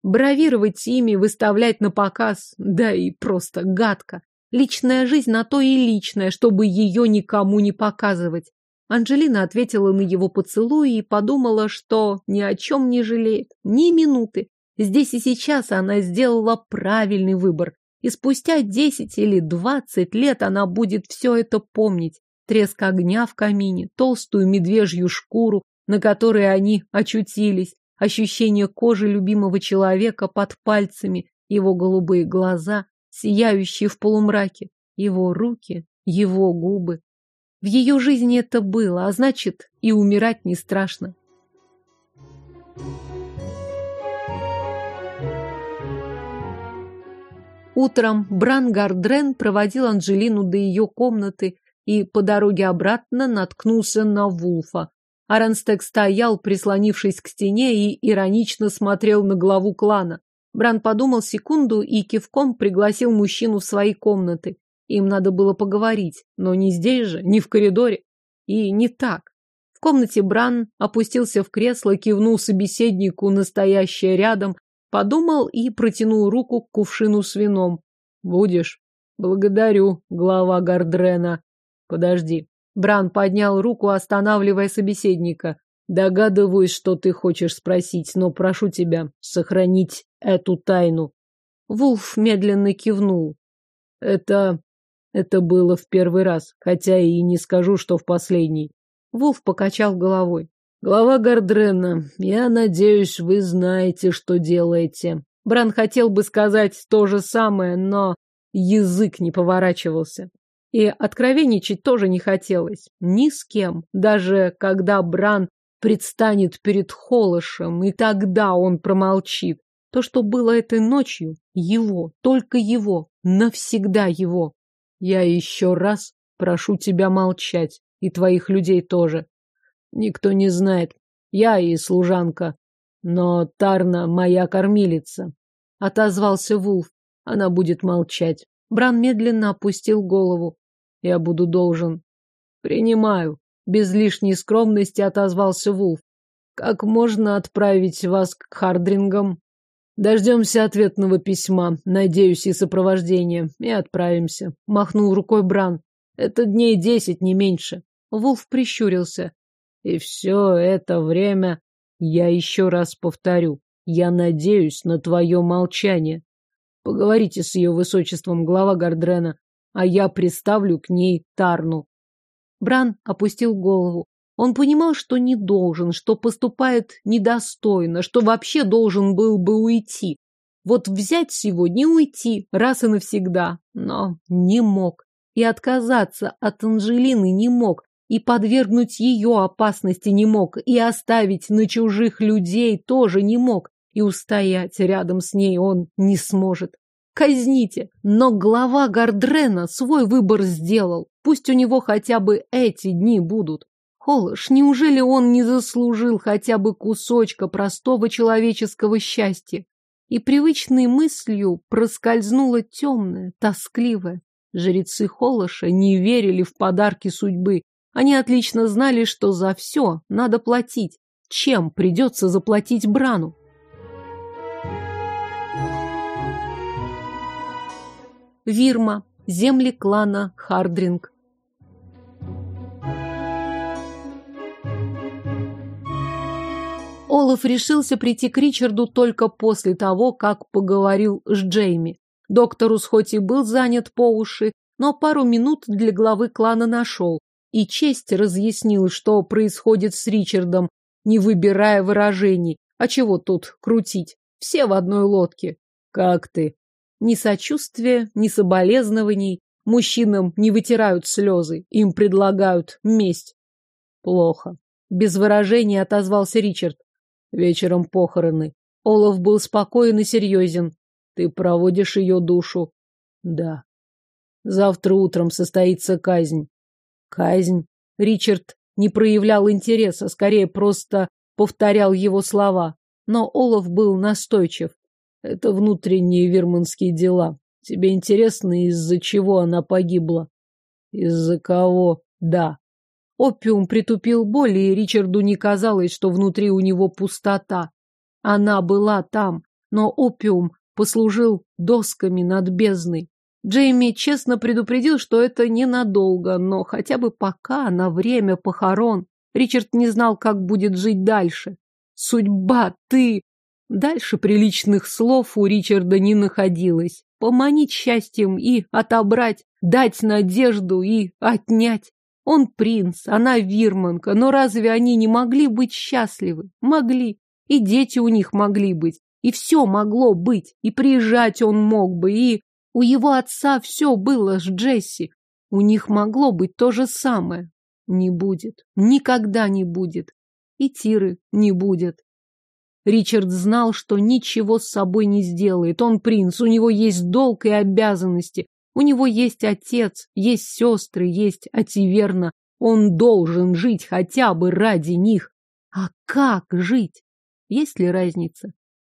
Бравировать ими, выставлять на показ, да и просто гадко. Личная жизнь на то и личная, чтобы ее никому не показывать. Анжелина ответила на его поцелуй и подумала, что ни о чем не жалеет, ни минуты. Здесь и сейчас она сделала правильный выбор. И спустя десять или двадцать лет она будет все это помнить. Треск огня в камине, толстую медвежью шкуру, на которой они очутились, ощущение кожи любимого человека под пальцами, его голубые глаза, сияющий в полумраке. Его руки, его губы. В ее жизни это было, а значит, и умирать не страшно. Утром Бран Гардрен проводил Анжелину до ее комнаты и по дороге обратно наткнулся на Вулфа. Аранстек стоял, прислонившись к стене, и иронично смотрел на главу клана. Бран подумал секунду и кивком пригласил мужчину в свои комнаты. Им надо было поговорить, но не здесь же, не в коридоре. И не так. В комнате Бран опустился в кресло, кивнул собеседнику, настоящее рядом, подумал и протянул руку к кувшину с вином. «Будешь?» «Благодарю, глава Гардрена». «Подожди». Бран поднял руку, останавливая собеседника. Догадываюсь, что ты хочешь спросить, но прошу тебя сохранить эту тайну. Вулф медленно кивнул. Это... это было в первый раз, хотя и не скажу, что в последний. Вулф покачал головой. Глава Гардрена, я надеюсь, вы знаете, что делаете. Бран хотел бы сказать то же самое, но язык не поворачивался. И откровенничать тоже не хотелось. Ни с кем. Даже когда Бран предстанет перед Холошем, и тогда он промолчит. То, что было этой ночью, его, только его, навсегда его. Я еще раз прошу тебя молчать, и твоих людей тоже. Никто не знает. Я и служанка. Но Тарна моя кормилица. Отозвался Вулф. Она будет молчать. Бран медленно опустил голову. Я буду должен. Принимаю. Без лишней скромности отозвался Вулф. Как можно отправить вас к Хардрингам? Дождемся ответного письма, надеюсь, и сопровождения, и отправимся. Махнул рукой Бран. Это дней десять, не меньше. Вулф прищурился. И все это время, я еще раз повторю, я надеюсь на твое молчание. Поговорите с ее высочеством глава Гардрена, а я приставлю к ней Тарну. Бран опустил голову. Он понимал, что не должен, что поступает недостойно, что вообще должен был бы уйти. Вот взять сегодня и уйти, раз и навсегда. Но не мог. И отказаться от Анжелины не мог. И подвергнуть ее опасности не мог. И оставить на чужих людей тоже не мог. И устоять рядом с ней он не сможет. Казните! Но глава Гардрена свой выбор сделал. Пусть у него хотя бы эти дни будут. Холош, неужели он не заслужил хотя бы кусочка простого человеческого счастья? И привычной мыслью проскользнула темная, тоскливая. Жрецы Холоша не верили в подарки судьбы. Они отлично знали, что за все надо платить. Чем придется заплатить Брану? Вирма, земли клана Хардринг. Олаф решился прийти к Ричарду только после того, как поговорил с Джейми. Докторус хоть и был занят по уши, но пару минут для главы клана нашел. И честь разъяснил, что происходит с Ричардом, не выбирая выражений. А чего тут крутить? Все в одной лодке. Как ты? Ни сочувствия, ни соболезнований. Мужчинам не вытирают слезы, им предлагают месть. Плохо. Без выражения отозвался Ричард. Вечером похороны. Олаф был спокоен и серьезен. Ты проводишь ее душу? Да. Завтра утром состоится казнь. Казнь? Ричард не проявлял интереса, скорее просто повторял его слова. Но Олаф был настойчив. Это внутренние верманские дела. Тебе интересно, из-за чего она погибла? Из-за кого? Да. Опиум притупил боль, и Ричарду не казалось, что внутри у него пустота. Она была там, но опиум послужил досками над бездной. Джейми честно предупредил, что это ненадолго, но хотя бы пока, на время похорон. Ричард не знал, как будет жить дальше. «Судьба, ты!» Дальше приличных слов у Ричарда не находилось. Поманить счастьем и отобрать, дать надежду и отнять. Он принц, она вирманка, но разве они не могли быть счастливы? Могли. И дети у них могли быть. И все могло быть. И приезжать он мог бы, и У его отца все было с Джесси. У них могло быть то же самое. Не будет. Никогда не будет. И Тиры не будет. Ричард знал, что ничего с собой не сделает. Он принц, у него есть долг и обязанности. У него есть отец, есть сестры, есть Ативерна. Он должен жить хотя бы ради них. А как жить? Есть ли разница?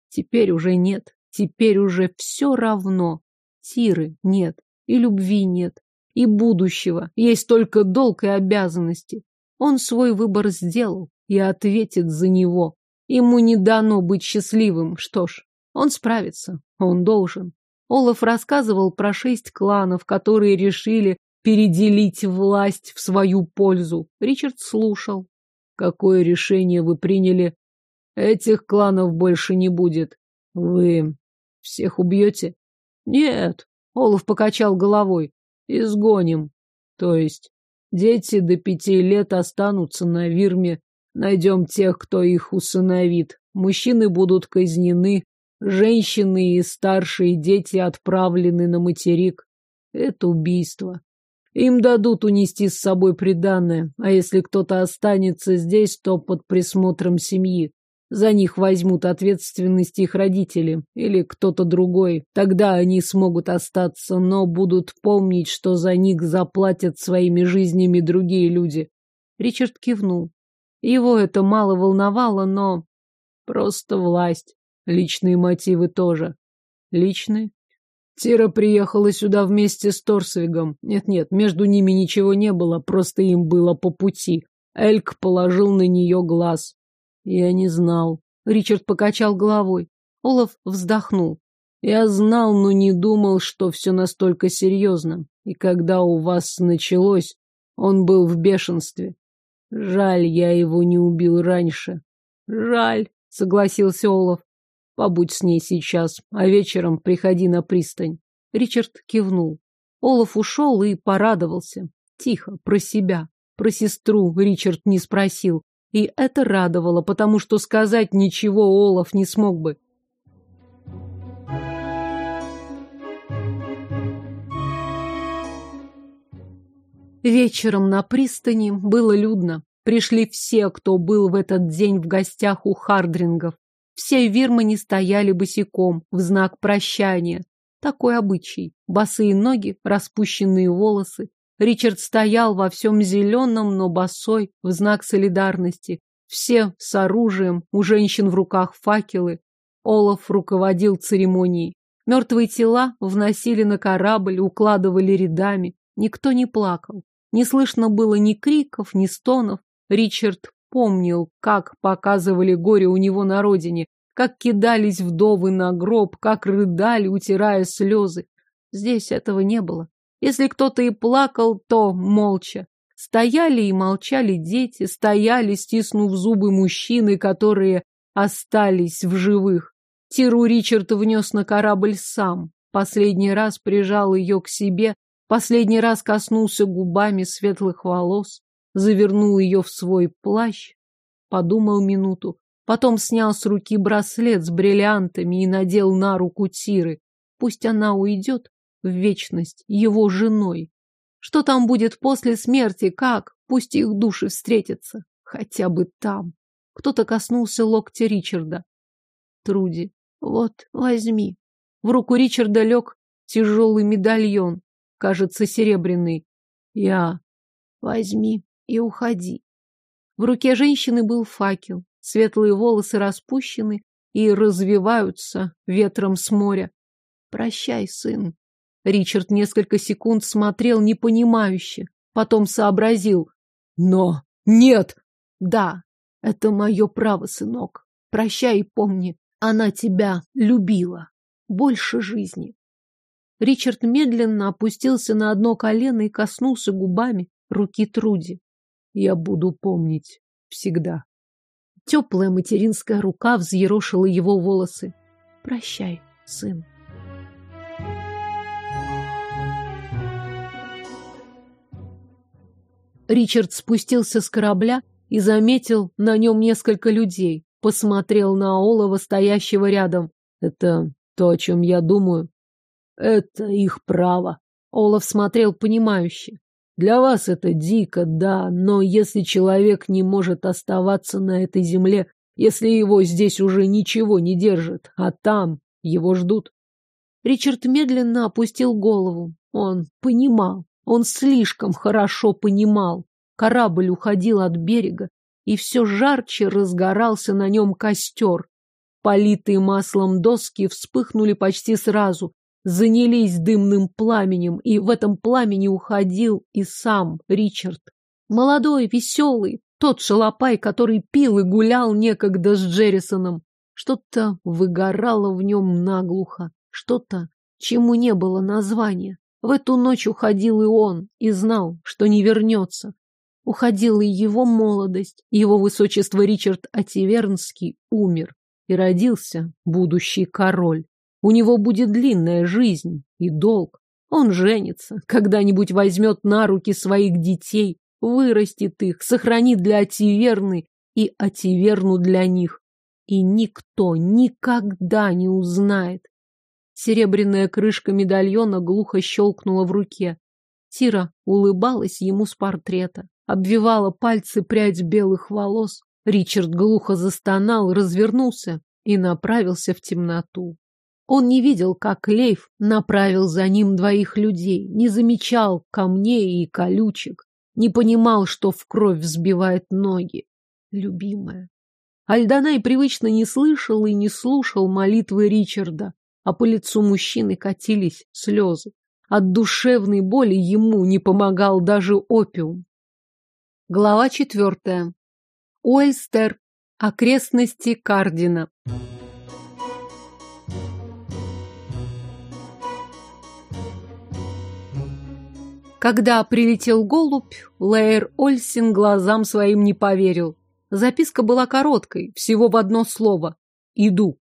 Теперь уже нет. Теперь уже все равно. Тиры нет. И любви нет и будущего, есть только долг и обязанности. Он свой выбор сделал и ответит за него. Ему не дано быть счастливым. Что ж, он справится, он должен. Олаф рассказывал про шесть кланов, которые решили переделить власть в свою пользу. Ричард слушал. Какое решение вы приняли? Этих кланов больше не будет. Вы всех убьете? Нет, Олаф покачал головой. Изгоним. То есть дети до пяти лет останутся на Вирме. Найдем тех, кто их усыновит. Мужчины будут казнены, женщины и старшие дети отправлены на материк. Это убийство. Им дадут унести с собой приданное, а если кто-то останется здесь, то под присмотром семьи. За них возьмут ответственность их родители или кто-то другой. Тогда они смогут остаться, но будут помнить, что за них заплатят своими жизнями другие люди. Ричард кивнул. Его это мало волновало, но... Просто власть. Личные мотивы тоже. Личные? Тира приехала сюда вместе с Торсвигом. Нет-нет, между ними ничего не было, просто им было по пути. Эльк положил на нее глаз. Я не знал. Ричард покачал головой. Олаф вздохнул. Я знал, но не думал, что все настолько серьезно. И когда у вас началось, он был в бешенстве. Жаль, я его не убил раньше. Жаль, согласился Олаф. Побудь с ней сейчас, а вечером приходи на пристань. Ричард кивнул. Олаф ушел и порадовался. Тихо, про себя. Про сестру Ричард не спросил. И это радовало, потому что сказать ничего Олаф не смог бы. Вечером на пристани было людно. Пришли все, кто был в этот день в гостях у Хардрингов. Все вирмани стояли босиком, в знак прощания. Такой обычай. Босые ноги, распущенные волосы, Ричард стоял во всем зеленом, но босой, в знак солидарности. Все с оружием, у женщин в руках факелы. Олаф руководил церемонией. Мертвые тела вносили на корабль, укладывали рядами. Никто не плакал. Не слышно было ни криков, ни стонов. Ричард помнил, как показывали горе у него на родине, как кидались вдовы на гроб, как рыдали, утирая слезы. Здесь этого не было. Если кто-то и плакал, то молча. Стояли и молчали дети, стояли, стиснув зубы мужчины, которые остались в живых. Тиру Ричард внес на корабль сам. Последний раз прижал ее к себе, последний раз коснулся губами светлых волос, завернул ее в свой плащ, подумал минуту, потом снял с руки браслет с бриллиантами и надел на руку Тиры. Пусть она уйдет, в вечность его женой. Что там будет после смерти, как? Пусть их души встретятся. Хотя бы там. Кто-то коснулся локтя Ричарда. Труди, вот, возьми. В руку Ричарда лег тяжелый медальон, кажется, серебряный. Я. Возьми и уходи. В руке женщины был факел. Светлые волосы распущены и развиваются ветром с моря. Прощай, сын. Ричард несколько секунд смотрел непонимающе, потом сообразил. Но нет! Да, это мое право, сынок. Прощай и помни, она тебя любила. Больше жизни. Ричард медленно опустился на одно колено и коснулся губами руки Труди. Я буду помнить всегда. Теплая материнская рука взъерошила его волосы. Прощай, сын. Ричард спустился с корабля и заметил на нем несколько людей. Посмотрел на Олова, стоящего рядом. Это то, о чем я думаю. Это их право. Олаф смотрел понимающе. Для вас это дико, да, но если человек не может оставаться на этой земле, если его здесь уже ничего не держит, а там его ждут. Ричард медленно опустил голову. Он понимал, он слишком хорошо понимал. Корабль уходил от берега, и все жарче разгорался на нем костер. Политые маслом доски вспыхнули почти сразу, занялись дымным пламенем, и в этом пламени уходил и сам Ричард. Молодой, веселый, тот шалопай, который пил и гулял некогда с Джеррисоном. Что-то выгорало в нем наглухо, что-то, чему не было названия. В эту ночь уходил и он, и знал, что не вернется. Уходила и его молодость, его высочество Ричард Ативернский умер, и родился будущий король. У него будет длинная жизнь и долг. Он женится, когда-нибудь возьмет на руки своих детей, вырастет их, сохранит для Ативерны и Ативерну для них. И никто никогда не узнает. Серебряная крышка медальона глухо щелкнула в руке. Тира улыбалась ему с портрета, обвивала пальцы прядь белых волос. Ричард глухо застонал, развернулся и направился в темноту. Он не видел, как Лейф направил за ним двоих людей, не замечал камней и колючек, не понимал, что в кровь взбивает ноги. Любимая. Альданай привычно не слышал и не слушал молитвы Ричарда, а по лицу мужчины катились слезы. От душевной боли ему не помогал даже опиум. Глава четвертая. Уэльстер. Окрестности Кардина. Когда прилетел голубь, Лейер Ольсин глазам своим не поверил. Записка была короткой, всего в одно слово. «Иду».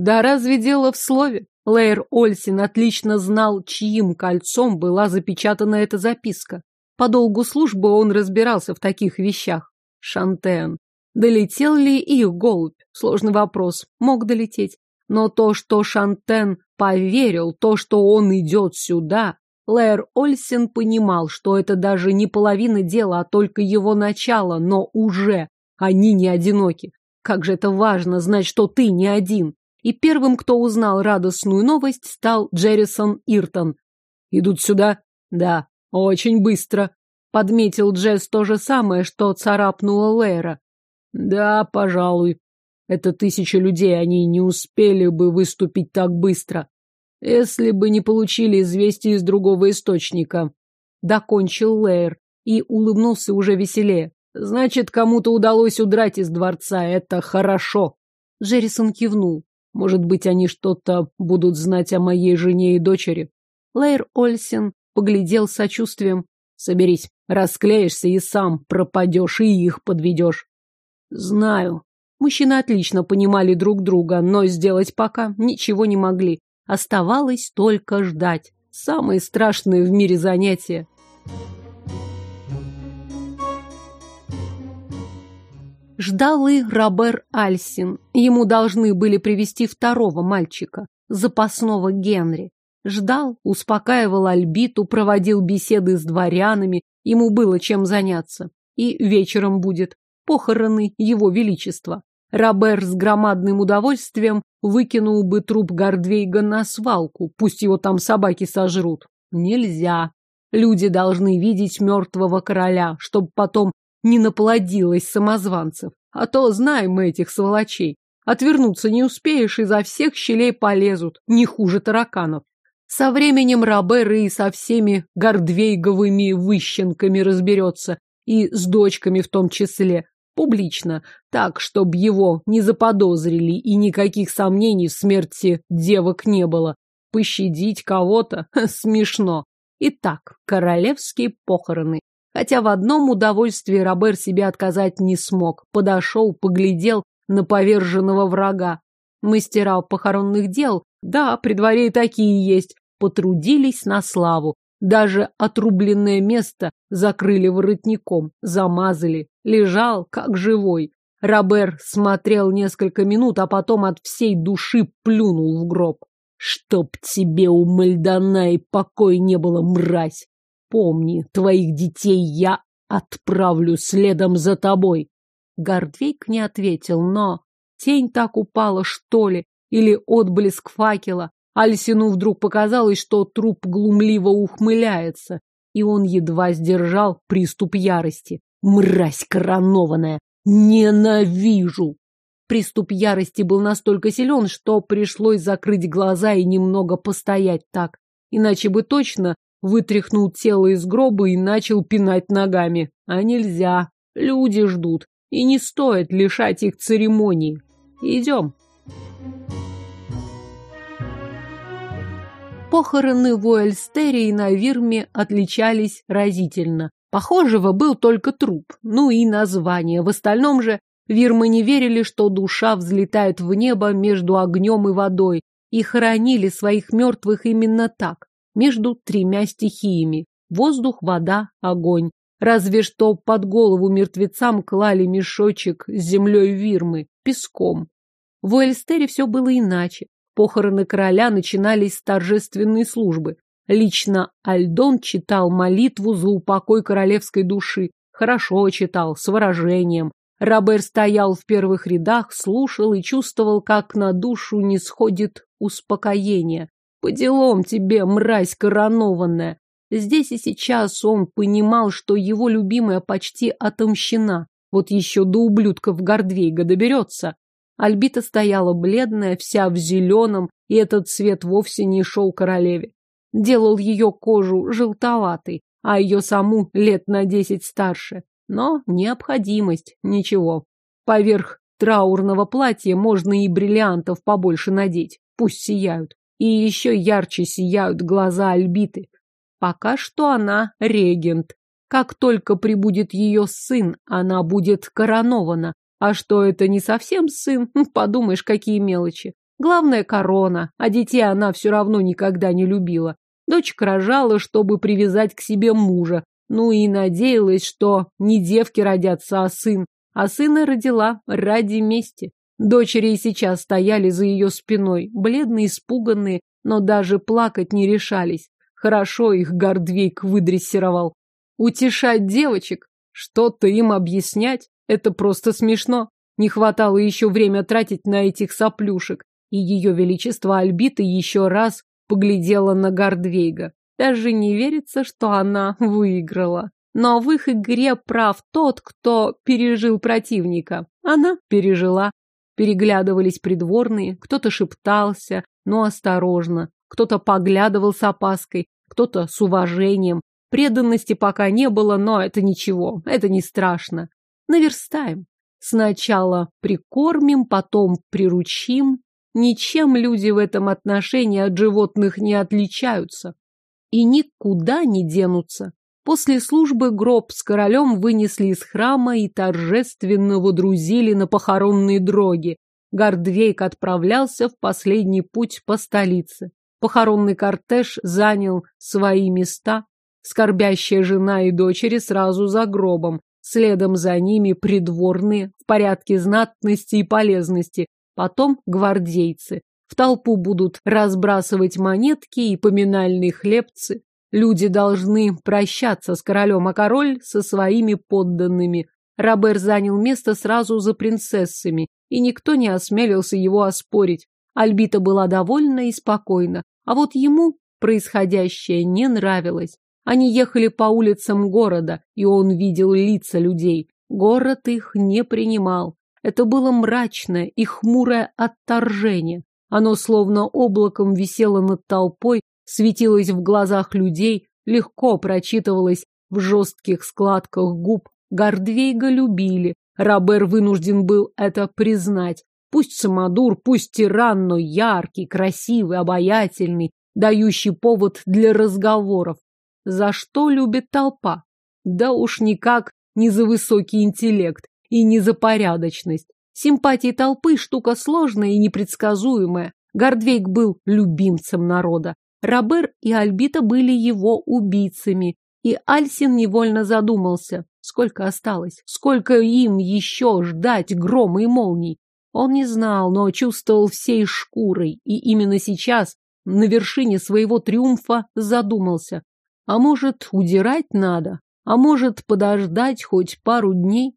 Да разве дело в слове? Лейер Ольсин отлично знал, чьим кольцом была запечатана эта записка. По долгу службы он разбирался в таких вещах. Шантен. Долетел ли их голубь? Сложный вопрос. Мог долететь. Но то, что Шантен поверил, то, что он идет сюда, Лэр Ольсен понимал, что это даже не половина дела, а только его начало, но уже они не одиноки. Как же это важно знать, что ты не один. И первым, кто узнал радостную новость, стал Джеррисон Иртон. «Идут сюда?» «Да, очень быстро», — подметил Джесс то же самое, что царапнула Лэра. «Да, пожалуй. Это тысяча людей, они не успели бы выступить так быстро если бы не получили известие из другого источника. Докончил Лейер и улыбнулся уже веселее. Значит, кому-то удалось удрать из дворца, это хорошо. Джеррисон кивнул. Может быть, они что-то будут знать о моей жене и дочери. Лейер Ольсен поглядел с сочувствием. Соберись, расклеишься и сам пропадешь, и их подведешь. Знаю. Мужчины отлично понимали друг друга, но сделать пока ничего не могли. Оставалось только ждать. Самые страшные в мире занятия. Ждал и Робер Альсин. Ему должны были привести второго мальчика, запасного Генри. Ждал, успокаивал Альбиту, проводил беседы с дворянами, ему было чем заняться. И вечером будет похороны его величества. Робер с громадным удовольствием выкинул бы труп Гордвейга на свалку, пусть его там собаки сожрут. Нельзя. Люди должны видеть мертвого короля, чтобы потом не наплодилось самозванцев. А то знаем мы этих сволочей. Отвернуться не успеешь, изо всех щелей полезут, не хуже тараканов. Со временем Робер и со всеми гордвейговыми выщенками разберется, и с дочками в том числе публично, так, чтобы его не заподозрили и никаких сомнений в смерти девок не было. Пощадить кого-то смешно. Итак, королевские похороны. Хотя в одном удовольствии Робер себе отказать не смог. Подошел, поглядел на поверженного врага. Мастера похоронных дел, да, при дворе такие есть, потрудились на славу. Даже отрубленное место закрыли воротником, замазали. Лежал, как живой. Робер смотрел несколько минут, а потом от всей души плюнул в гроб. Чтоб тебе у Мальдана и покой не было, мразь! Помни, твоих детей я отправлю следом за тобой. Гордвейк не ответил, но тень так упала, что ли, или отблеск факела. Альсину вдруг показалось, что труп глумливо ухмыляется, и он едва сдержал приступ ярости. Мразь коронованная! Ненавижу! Приступ ярости был настолько силен, что пришлось закрыть глаза и немного постоять так. Иначе бы точно вытряхнул тело из гроба и начал пинать ногами. А нельзя. Люди ждут. И не стоит лишать их церемонии. Идем. Похороны в Уэльстере и на Вирме отличались разительно. Похожего был только труп, ну и название. В остальном же Вирмы не верили, что душа взлетает в небо между огнем и водой, и хоронили своих мертвых именно так, между тремя стихиями – воздух, вода, огонь. Разве что под голову мертвецам клали мешочек с землей Вирмы, песком. В Уэльстере все было иначе. Похороны короля начинались с торжественной службы. Лично Альдон читал молитву за упокой королевской души. Хорошо читал, с выражением. Робер стоял в первых рядах, слушал и чувствовал, как на душу не сходит успокоение. По делам тебе, мразь коронованная. Здесь и сейчас он понимал, что его любимая почти отомщена. Вот еще до ублюдков Гордвейга доберется. Альбита стояла бледная, вся в зеленом, и этот цвет вовсе не шел королеве. Делал ее кожу желтоватой, а ее саму лет на десять старше. Но необходимость, ничего. Поверх траурного платья можно и бриллиантов побольше надеть. Пусть сияют. И еще ярче сияют глаза Альбиты. Пока что она регент. Как только прибудет ее сын, она будет коронована. А что это не совсем сын, подумаешь, какие мелочи. Главное корона, а детей она все равно никогда не любила. Дочка рожала, чтобы привязать к себе мужа, ну и надеялась, что не девки родятся, а сын. А сына родила ради мести. Дочери и сейчас стояли за ее спиной, бледные, испуганные, но даже плакать не решались. Хорошо их Гордвейк выдрессировал. Утешать девочек, что-то им объяснять, это просто смешно. Не хватало еще время тратить на этих соплюшек. И ее величество Альбита еще раз поглядела на Гордвейга. Даже не верится, что она выиграла. Но в их игре прав тот, кто пережил противника. Она пережила. Переглядывались придворные, кто-то шептался, но осторожно, кто-то поглядывал с опаской, кто-то с уважением. Преданности пока не было, но это ничего, это не страшно. Наверстаем. Сначала прикормим, потом приручим. Ничем люди в этом отношении от животных не отличаются и никуда не денутся. После службы гроб с королем вынесли из храма и торжественно водрузили на похоронные дроги. Гордвейк отправлялся в последний путь по столице. Похоронный кортеж занял свои места. Скорбящая жена и дочери сразу за гробом. Следом за ними придворные в порядке знатности и полезности. Потом гвардейцы. В толпу будут разбрасывать монетки и поминальные хлебцы. Люди должны прощаться с королем, а король со своими подданными. Робер занял место сразу за принцессами, и никто не осмелился его оспорить. Альбита была довольна и спокойна, а вот ему происходящее не нравилось. Они ехали по улицам города, и он видел лица людей. Город их не принимал. Это было мрачное и хмурое отторжение. Оно словно облаком висело над толпой, светилось в глазах людей, легко прочитывалось в жестких складках губ. Гордвейга любили. Робер вынужден был это признать. Пусть самодур, пусть тиран, но яркий, красивый, обаятельный, дающий повод для разговоров. За что любит толпа? Да уж никак не за высокий интеллект и не за порядочность. Симпатии толпы – штука сложная и непредсказуемая. Гордвейк был любимцем народа. Робер и Альбита были его убийцами. И Альсин невольно задумался, сколько осталось, сколько им еще ждать грома и молний. Он не знал, но чувствовал всей шкурой, и именно сейчас на вершине своего триумфа задумался. А может, удирать надо? А может, подождать хоть пару дней?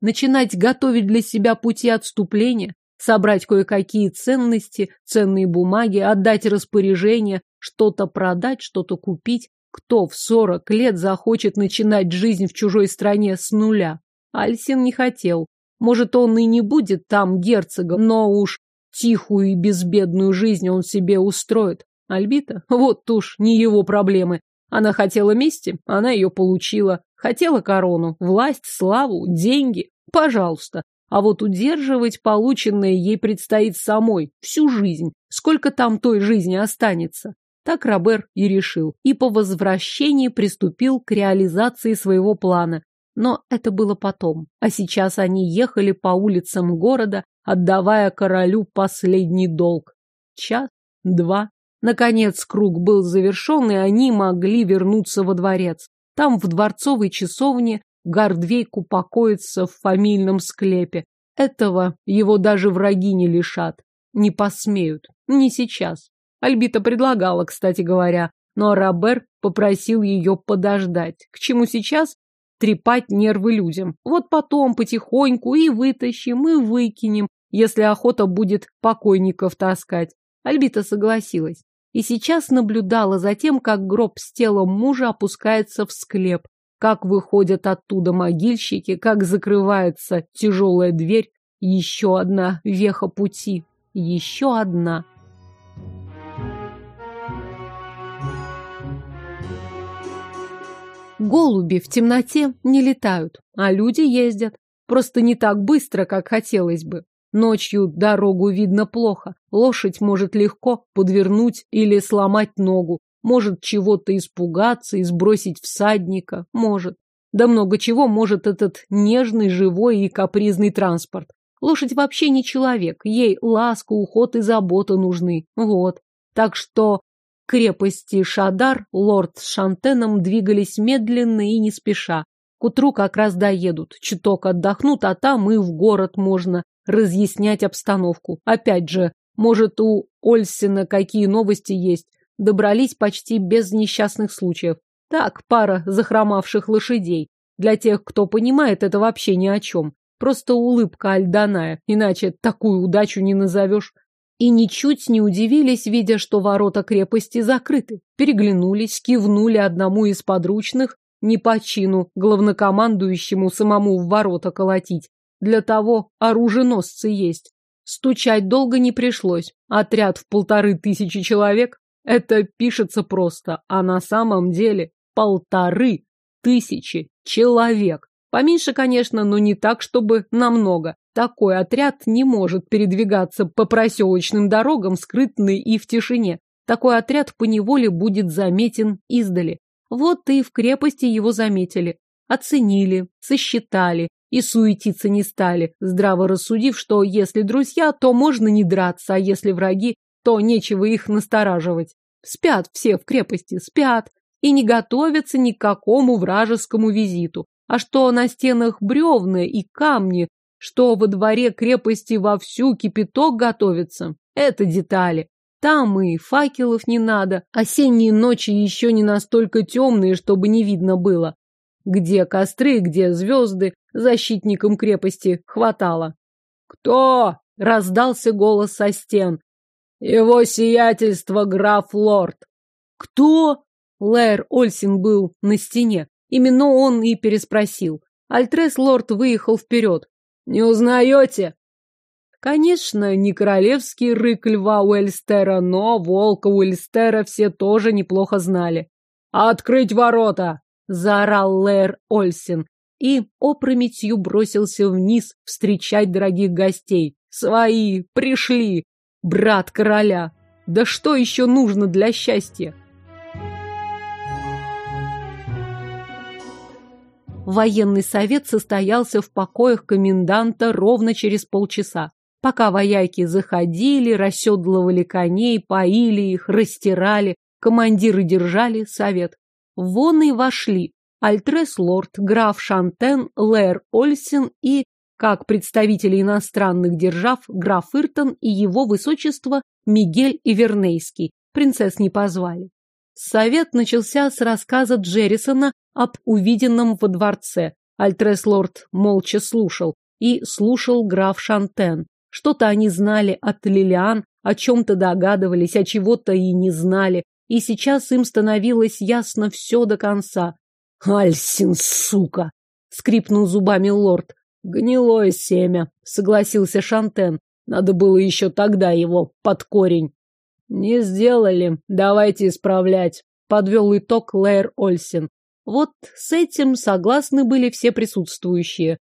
Начинать готовить для себя пути отступления? Собрать кое-какие ценности, ценные бумаги, отдать распоряжение, что-то продать, что-то купить? Кто в сорок лет захочет начинать жизнь в чужой стране с нуля? Альсин не хотел. Может, он и не будет там герцогом, но уж тихую и безбедную жизнь он себе устроит. Альбита? Вот уж не его проблемы. Она хотела мести, она ее получила. Хотела корону, власть, славу, деньги. Пожалуйста. А вот удерживать полученное ей предстоит самой всю жизнь. Сколько там той жизни останется? Так Робер и решил. И по возвращении приступил к реализации своего плана. Но это было потом. А сейчас они ехали по улицам города, отдавая королю последний долг. Час, два. Наконец круг был завершен, и они могли вернуться во дворец. Там, в дворцовой часовне, Гордвейку покоится в фамильном склепе. Этого его даже враги не лишат. Не посмеют. Не сейчас. Альбита предлагала, кстати говоря, но Робер попросил ее подождать. К чему сейчас? трепать нервы людям. Вот потом потихоньку и вытащим, и выкинем, если охота будет покойников таскать. Альбита согласилась. И сейчас наблюдала за тем, как гроб с телом мужа опускается в склеп, как выходят оттуда могильщики, как закрывается тяжелая дверь. Еще одна веха пути. Еще одна. Голуби в темноте не летают, а люди ездят. Просто не так быстро, как хотелось бы. Ночью дорогу видно плохо. Лошадь может легко подвернуть или сломать ногу. Может чего-то испугаться и сбросить всадника. Может. Да много чего может этот нежный, живой и капризный транспорт. Лошадь вообще не человек. Ей ласка, уход и забота нужны. Вот. Так что крепости Шадар лорд с Шантеном двигались медленно и не спеша. К утру как раз доедут, чуток отдохнут, а там и в город можно разъяснять обстановку. Опять же, может, у Ольсина какие новости есть. Добрались почти без несчастных случаев. Так, пара захромавших лошадей. Для тех, кто понимает, это вообще ни о чем. Просто улыбка Альданая, иначе такую удачу не назовешь и ничуть не удивились, видя, что ворота крепости закрыты. Переглянулись, кивнули одному из подручных, не по чину, главнокомандующему самому в ворота колотить. Для того оруженосцы есть. Стучать долго не пришлось. Отряд в полторы тысячи человек – это пишется просто, а на самом деле полторы тысячи человек. Поменьше, конечно, но не так, чтобы намного. Такой отряд не может передвигаться по проселочным дорогам скрытный и в тишине. Такой отряд поневоле будет заметен издали. Вот и в крепости его заметили. Оценили, сосчитали и суетиться не стали, здраво рассудив, что если друзья, то можно не драться, а если враги, то нечего их настораживать. Спят все в крепости, спят, и не готовятся ни к какому вражескому визиту. А что на стенах бревна и камни, что во дворе крепости вовсю кипяток готовится. Это детали. Там и факелов не надо. Осенние ночи еще не настолько темные, чтобы не видно было. Где костры, где звезды, защитникам крепости хватало. «Кто?» — раздался голос со стен. «Его сиятельство граф Лорд». «Кто?» Лэр Ольсин был на стене. Именно он и переспросил. Альтрес Лорд выехал вперед. Не узнаете? Конечно, не королевский рык льва Уэльстера, но волка Уэльстера все тоже неплохо знали. «Открыть ворота!» — заорал Лэр Ольсен и опрометью бросился вниз встречать дорогих гостей. «Свои! Пришли! Брат короля! Да что еще нужно для счастья?» Военный совет состоялся в покоях коменданта ровно через полчаса. Пока вояки заходили, расседлывали коней, поили их, растирали, командиры держали совет. Вон и вошли Альтрес Лорд, граф Шантен, Лэр Ольсен и, как представители иностранных держав, граф Иртон и его высочество Мигель Ивернейский, Принцесс не позвали. Совет начался с рассказа Джеррисона об увиденном во дворце. Альтрес-лорд молча слушал. И слушал граф Шантен. Что-то они знали от Лилиан, о чем-то догадывались, а чего-то и не знали. И сейчас им становилось ясно все до конца. «Альсин, сука!» — скрипнул зубами лорд. «Гнилое семя», — согласился Шантен. «Надо было еще тогда его под корень». «Не сделали. Давайте исправлять», — подвел итог Лэйр Ольсин. Вот с этим согласны были все присутствующие.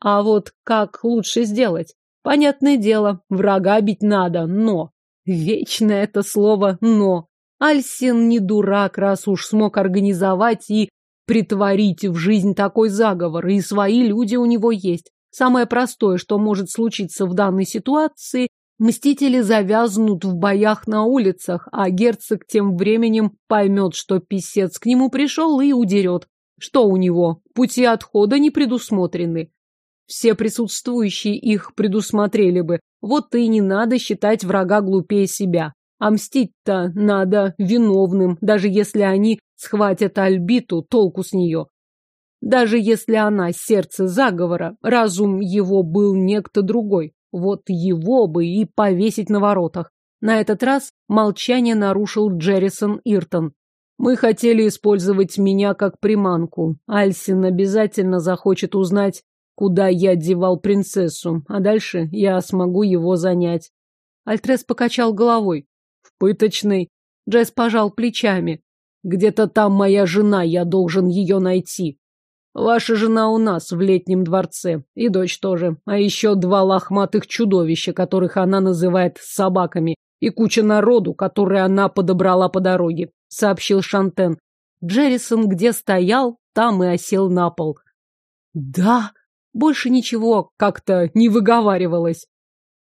А вот как лучше сделать? Понятное дело, врага бить надо, но... Вечно это слово «но». Альсин не дурак, раз уж смог организовать и притворить в жизнь такой заговор, и свои люди у него есть. Самое простое, что может случиться в данной ситуации, мстители завязнут в боях на улицах, а герцог тем временем поймет, что писец к нему пришел и удерет. Что у него? Пути отхода не предусмотрены. Все присутствующие их предусмотрели бы. Вот и не надо считать врага глупее себя. А мстить-то надо виновным, даже если они схватят Альбиту, толку с нее. Даже если она сердце заговора, разум его был некто другой. Вот его бы и повесить на воротах. На этот раз молчание нарушил Джеррисон Иртон. Мы хотели использовать меня как приманку. Альсин обязательно захочет узнать, куда я девал принцессу, а дальше я смогу его занять. Альтрес покачал головой. Пыточной. Джесс пожал плечами. Где-то там моя жена, я должен ее найти. Ваша жена у нас в летнем дворце, и дочь тоже, а еще два лохматых чудовища, которых она называет собаками, и куча народу, который она подобрала по дороге, сообщил Шантен. Джеррисон где стоял, там и осел на пол. Да, больше ничего как-то не выговаривалось.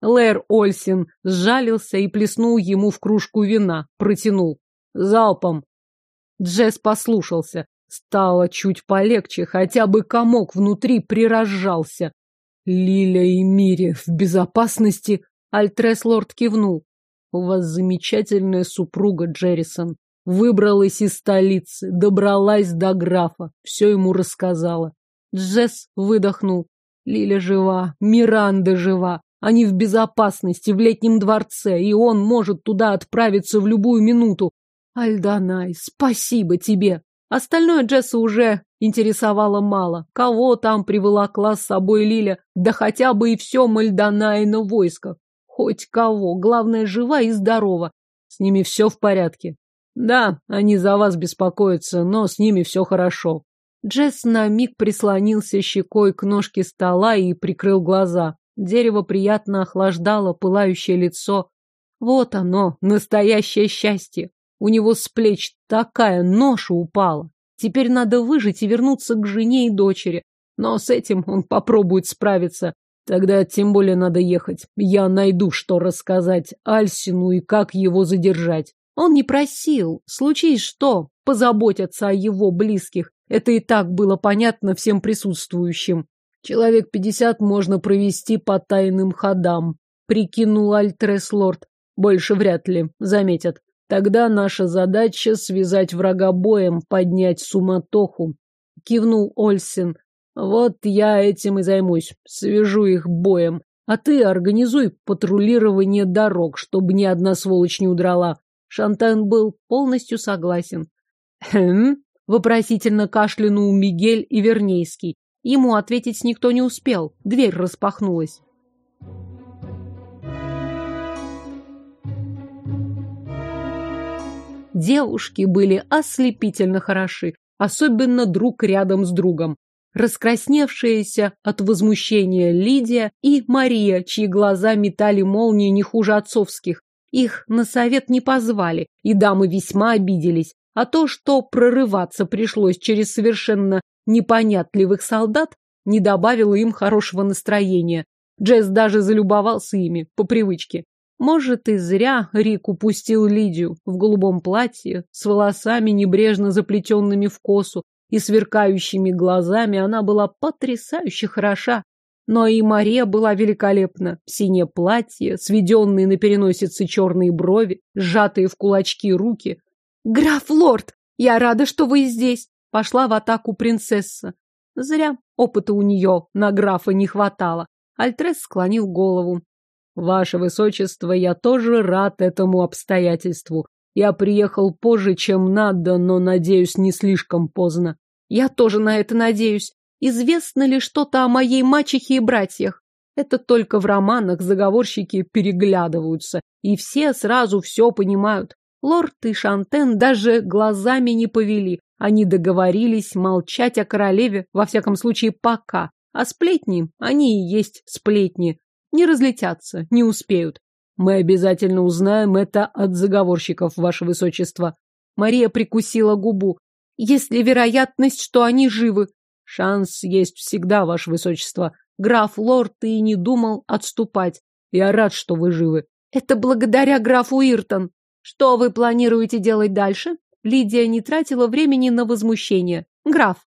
Лэр Ольсин сжалился и плеснул ему в кружку вина, протянул. Залпом. Джесс послушался. Стало чуть полегче, хотя бы комок внутри прирожжался. Лиля и Мири в безопасности. Альтрес лорд кивнул. У вас замечательная супруга, Джеррисон. Выбралась из столицы, добралась до графа, все ему рассказала. Джесс выдохнул. Лиля жива, Миранда жива. Они в безопасности, в летнем дворце, и он может туда отправиться в любую минуту. Альданай, спасибо тебе. Остальное Джесса уже интересовало мало. Кого там приволокла с собой Лиля? Да хотя бы и все Мальдонайно войско. Хоть кого. Главное, жива и здорова. С ними все в порядке. Да, они за вас беспокоятся, но с ними все хорошо. Джесс на миг прислонился щекой к ножке стола и прикрыл глаза. Дерево приятно охлаждало пылающее лицо. Вот оно, настоящее счастье. У него с плеч такая ноша упала. Теперь надо выжить и вернуться к жене и дочери. Но с этим он попробует справиться. Тогда тем более надо ехать. Я найду, что рассказать Альсину и как его задержать. Он не просил, случись что, позаботятся о его близких. Это и так было понятно всем присутствующим. Человек пятьдесят можно провести по тайным ходам, прикинул Альтрес Лорд. Больше вряд ли, заметят. Тогда наша задача связать врага боем, поднять суматоху. Кивнул Ольсин. Вот я этим и займусь. Свяжу их боем. А ты организуй патрулирование дорог, чтобы ни одна сволочь не удрала. Шантен был полностью согласен. Хм, Вопросительно кашлянул Мигель и Вернейский. Ему ответить никто не успел. Дверь распахнулась. Девушки были ослепительно хороши, особенно друг рядом с другом. Раскрасневшаяся от возмущения Лидия и Мария, чьи глаза метали молнии не хуже отцовских. Их на совет не позвали, и дамы весьма обиделись. А то, что прорываться пришлось через совершенно непонятливых солдат, не добавило им хорошего настроения. Джесс даже залюбовался ими, по привычке. Может, и зря Рик упустил Лидию в голубом платье, с волосами, небрежно заплетенными в косу, и сверкающими глазами она была потрясающе хороша. Но и Мария была великолепна. Синее платье, сведенные на переносице черные брови, сжатые в кулачки руки. «Граф Лорд, я рада, что вы здесь!» Пошла в атаку принцесса. Зря опыта у нее на графа не хватало. Альтрес склонил голову. «Ваше высочество, я тоже рад этому обстоятельству. Я приехал позже, чем надо, но, надеюсь, не слишком поздно. Я тоже на это надеюсь. Известно ли что-то о моей мачехе и братьях? Это только в романах заговорщики переглядываются, и все сразу все понимают. Лорд и Шантен даже глазами не повели. Они договорились молчать о королеве, во всяком случае, пока. А сплетни, они и есть сплетни. Не разлетятся, не успеют. Мы обязательно узнаем это от заговорщиков, ваше высочество. Мария прикусила губу. Есть ли вероятность, что они живы? Шанс есть всегда, ваше высочество. Граф Лорд и не думал отступать. Я рад, что вы живы. Это благодаря графу Иртон. Что вы планируете делать дальше? Лидия не тратила времени на возмущение. Граф.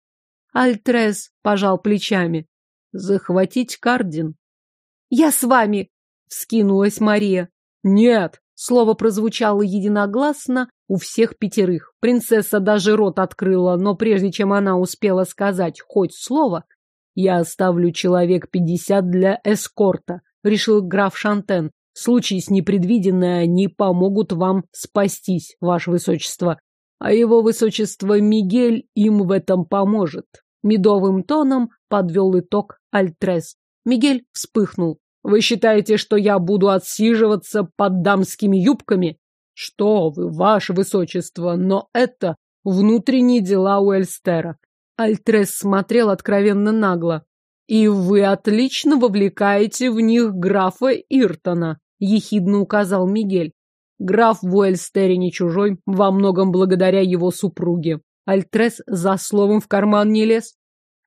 Альтрес пожал плечами. Захватить Кардин. Я с вами, вскинулась Мария. Нет, слово прозвучало единогласно, у всех пятерых. Принцесса даже рот открыла, но прежде чем она успела сказать хоть слово, я оставлю человек пятьдесят для эскорта, решил граф Шантен. Случаи с непредвиденной они помогут вам спастись, ваше высочество. А его высочество Мигель им в этом поможет. Медовым тоном подвел итог Альтрес. Мигель вспыхнул. Вы считаете, что я буду отсиживаться под дамскими юбками? Что вы, ваше высочество, но это внутренние дела Уэльстера. Альтрес смотрел откровенно нагло. И вы отлично вовлекаете в них графа Иртона, ехидно указал Мигель. Граф в не чужой, во многом благодаря его супруге. Альтрес за словом в карман не лез.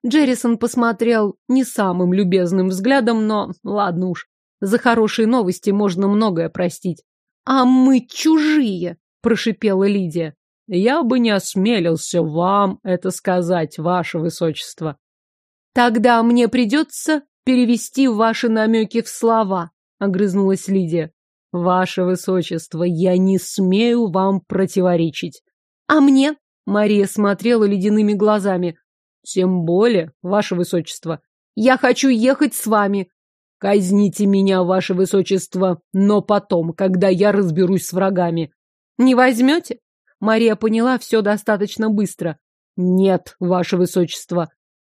Джеррисон посмотрел не самым любезным взглядом, но ладно уж. За хорошие новости можно многое простить. «А мы чужие!» – прошипела Лидия. «Я бы не осмелился вам это сказать, ваше высочество». «Тогда мне придется перевести ваши намеки в слова», – огрызнулась Лидия. «Ваше высочество, я не смею вам противоречить». «А мне?» – Мария смотрела ледяными глазами. «Тем более, ваше высочество, я хочу ехать с вами», Казните меня, ваше высочество, но потом, когда я разберусь с врагами. Не возьмете? Мария поняла все достаточно быстро. Нет, ваше высочество.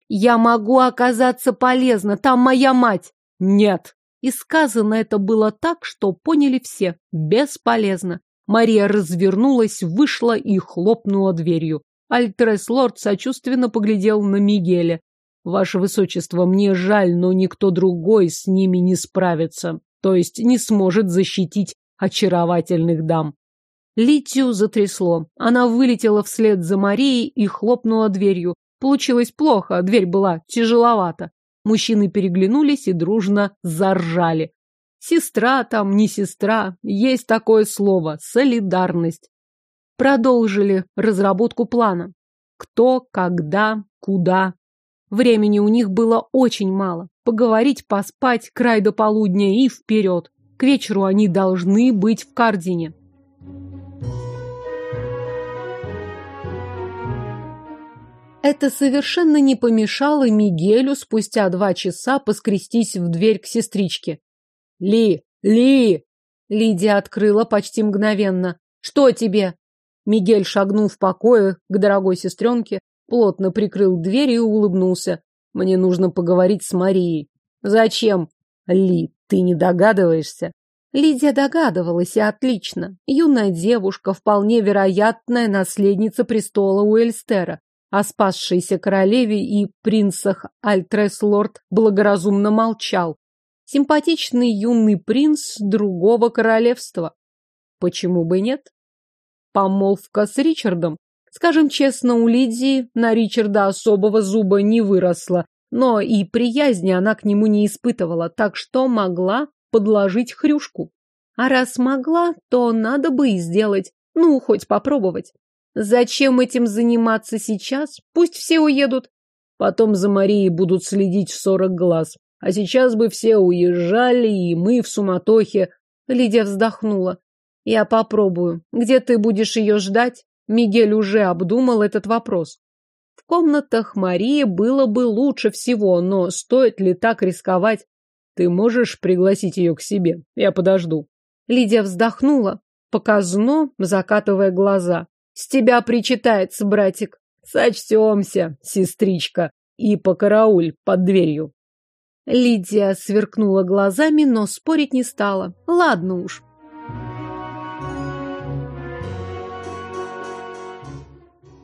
Я могу оказаться полезна, там моя мать. Нет. И сказано это было так, что поняли все. Бесполезно. Мария развернулась, вышла и хлопнула дверью. Альтрес Лорд сочувственно поглядел на Мигеля. Ваше Высочество, мне жаль, но никто другой с ними не справится, то есть не сможет защитить очаровательных дам. Литию затрясло. Она вылетела вслед за Марией и хлопнула дверью. Получилось плохо, дверь была тяжеловата. Мужчины переглянулись и дружно заржали. Сестра там, не сестра, есть такое слово – солидарность. Продолжили разработку плана. Кто, когда, куда, Времени у них было очень мало. Поговорить, поспать, край до полудня и вперед. К вечеру они должны быть в Кардине. Это совершенно не помешало Мигелю спустя два часа поскрестись в дверь к сестричке. «Ли! Ли!» Лидия открыла почти мгновенно. «Что тебе?» Мигель шагнул в покое к дорогой сестренке, плотно прикрыл дверь и улыбнулся. Мне нужно поговорить с Марией. Зачем? Ли, ты не догадываешься? Лидия догадывалась, и отлично. Юная девушка, вполне вероятная наследница престола Уэльстера. О спасшейся королеве и принцах Альтрес-лорд благоразумно молчал. Симпатичный юный принц другого королевства. Почему бы нет? Помолвка с Ричардом Скажем честно, у Лидии на Ричарда особого зуба не выросло, но и приязни она к нему не испытывала, так что могла подложить хрюшку. А раз могла, то надо бы и сделать, ну, хоть попробовать. Зачем этим заниматься сейчас? Пусть все уедут. Потом за Марией будут следить в сорок глаз. А сейчас бы все уезжали, и мы в суматохе. Лидия вздохнула. Я попробую. Где ты будешь ее ждать? Мигель уже обдумал этот вопрос. В комнатах Марии было бы лучше всего, но стоит ли так рисковать? Ты можешь пригласить ее к себе? Я подожду. Лидия вздохнула, показно, закатывая глаза. С тебя причитается, братик. Сочтемся, сестричка, и покарауль под дверью. Лидия сверкнула глазами, но спорить не стала. Ладно уж.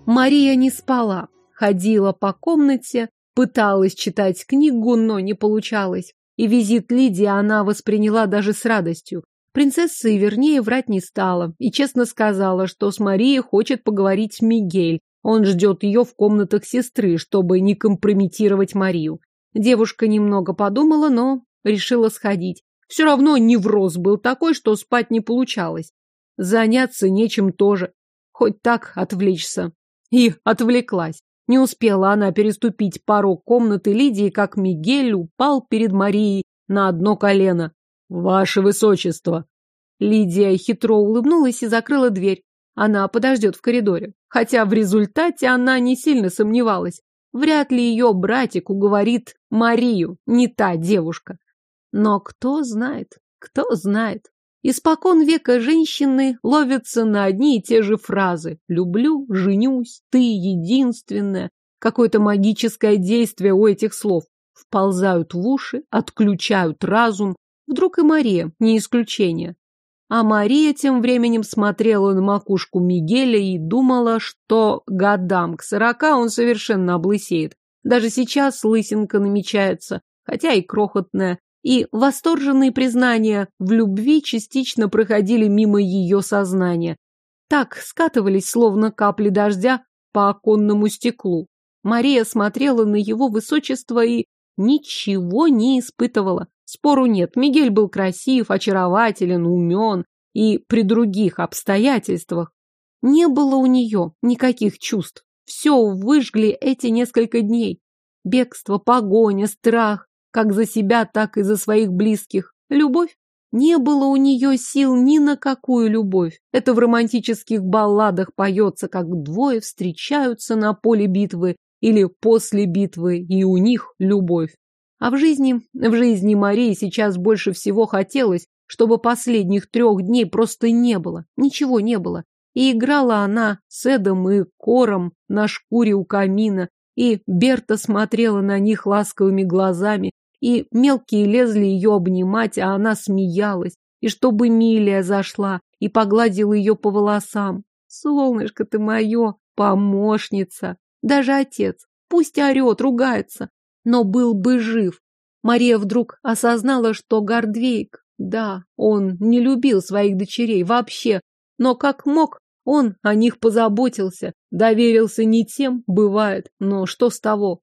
Мария не спала, ходила по комнате, пыталась читать книгу, но не получалось. И визит Лидии она восприняла даже с радостью. Принцесса и вернее врать не стала и честно сказала, что с Марией хочет поговорить Мигель. Он ждет ее в комнатах сестры, чтобы не компрометировать Марию. Девушка немного подумала, но решила сходить. Все равно невроз был такой, что спать не получалось. Заняться нечем тоже. Хоть так отвлечься. И отвлеклась. Не успела она переступить порог комнаты Лидии, как Мигель упал перед Марией на одно колено. «Ваше высочество!» Лидия хитро улыбнулась и закрыла дверь. Она подождет в коридоре. Хотя в результате она не сильно сомневалась. Вряд ли ее братик уговорит Марию, не та девушка. Но кто знает, кто знает. Испокон века женщины ловятся на одни и те же фразы. «Люблю», «женюсь», «ты единственная». Какое-то магическое действие у этих слов. Вползают в уши, отключают разум. Вдруг и Мария не исключение. А Мария тем временем смотрела на макушку Мигеля и думала, что годам к сорока он совершенно облысеет. Даже сейчас лысинка намечается, хотя и крохотная, и восторженные признания в любви частично проходили мимо ее сознания. Так скатывались, словно капли дождя, по оконному стеклу. Мария смотрела на его высочество и ничего не испытывала. Спору нет, Мигель был красив, очарователен, умен, и при других обстоятельствах не было у нее никаких чувств. Все выжгли эти несколько дней. Бегство, погоня, страх, как за себя, так и за своих близких. Любовь? Не было у нее сил ни на какую любовь. Это в романтических балладах поется, как двое встречаются на поле битвы или после битвы, и у них любовь. А в жизни, в жизни Марии сейчас больше всего хотелось, чтобы последних трех дней просто не было, ничего не было. И играла она с Эдом и Кором на шкуре у камина, и Берта смотрела на них ласковыми глазами, и мелкие лезли ее обнимать, а она смеялась, и чтобы Милия зашла и погладила ее по волосам. Солнышко ты мое, помощница, даже отец, пусть орет, ругается, но был бы жив. Мария вдруг осознала, что Гордвейк, да, он не любил своих дочерей вообще, но как мог, он о них позаботился, доверился не тем, бывает, но что с того?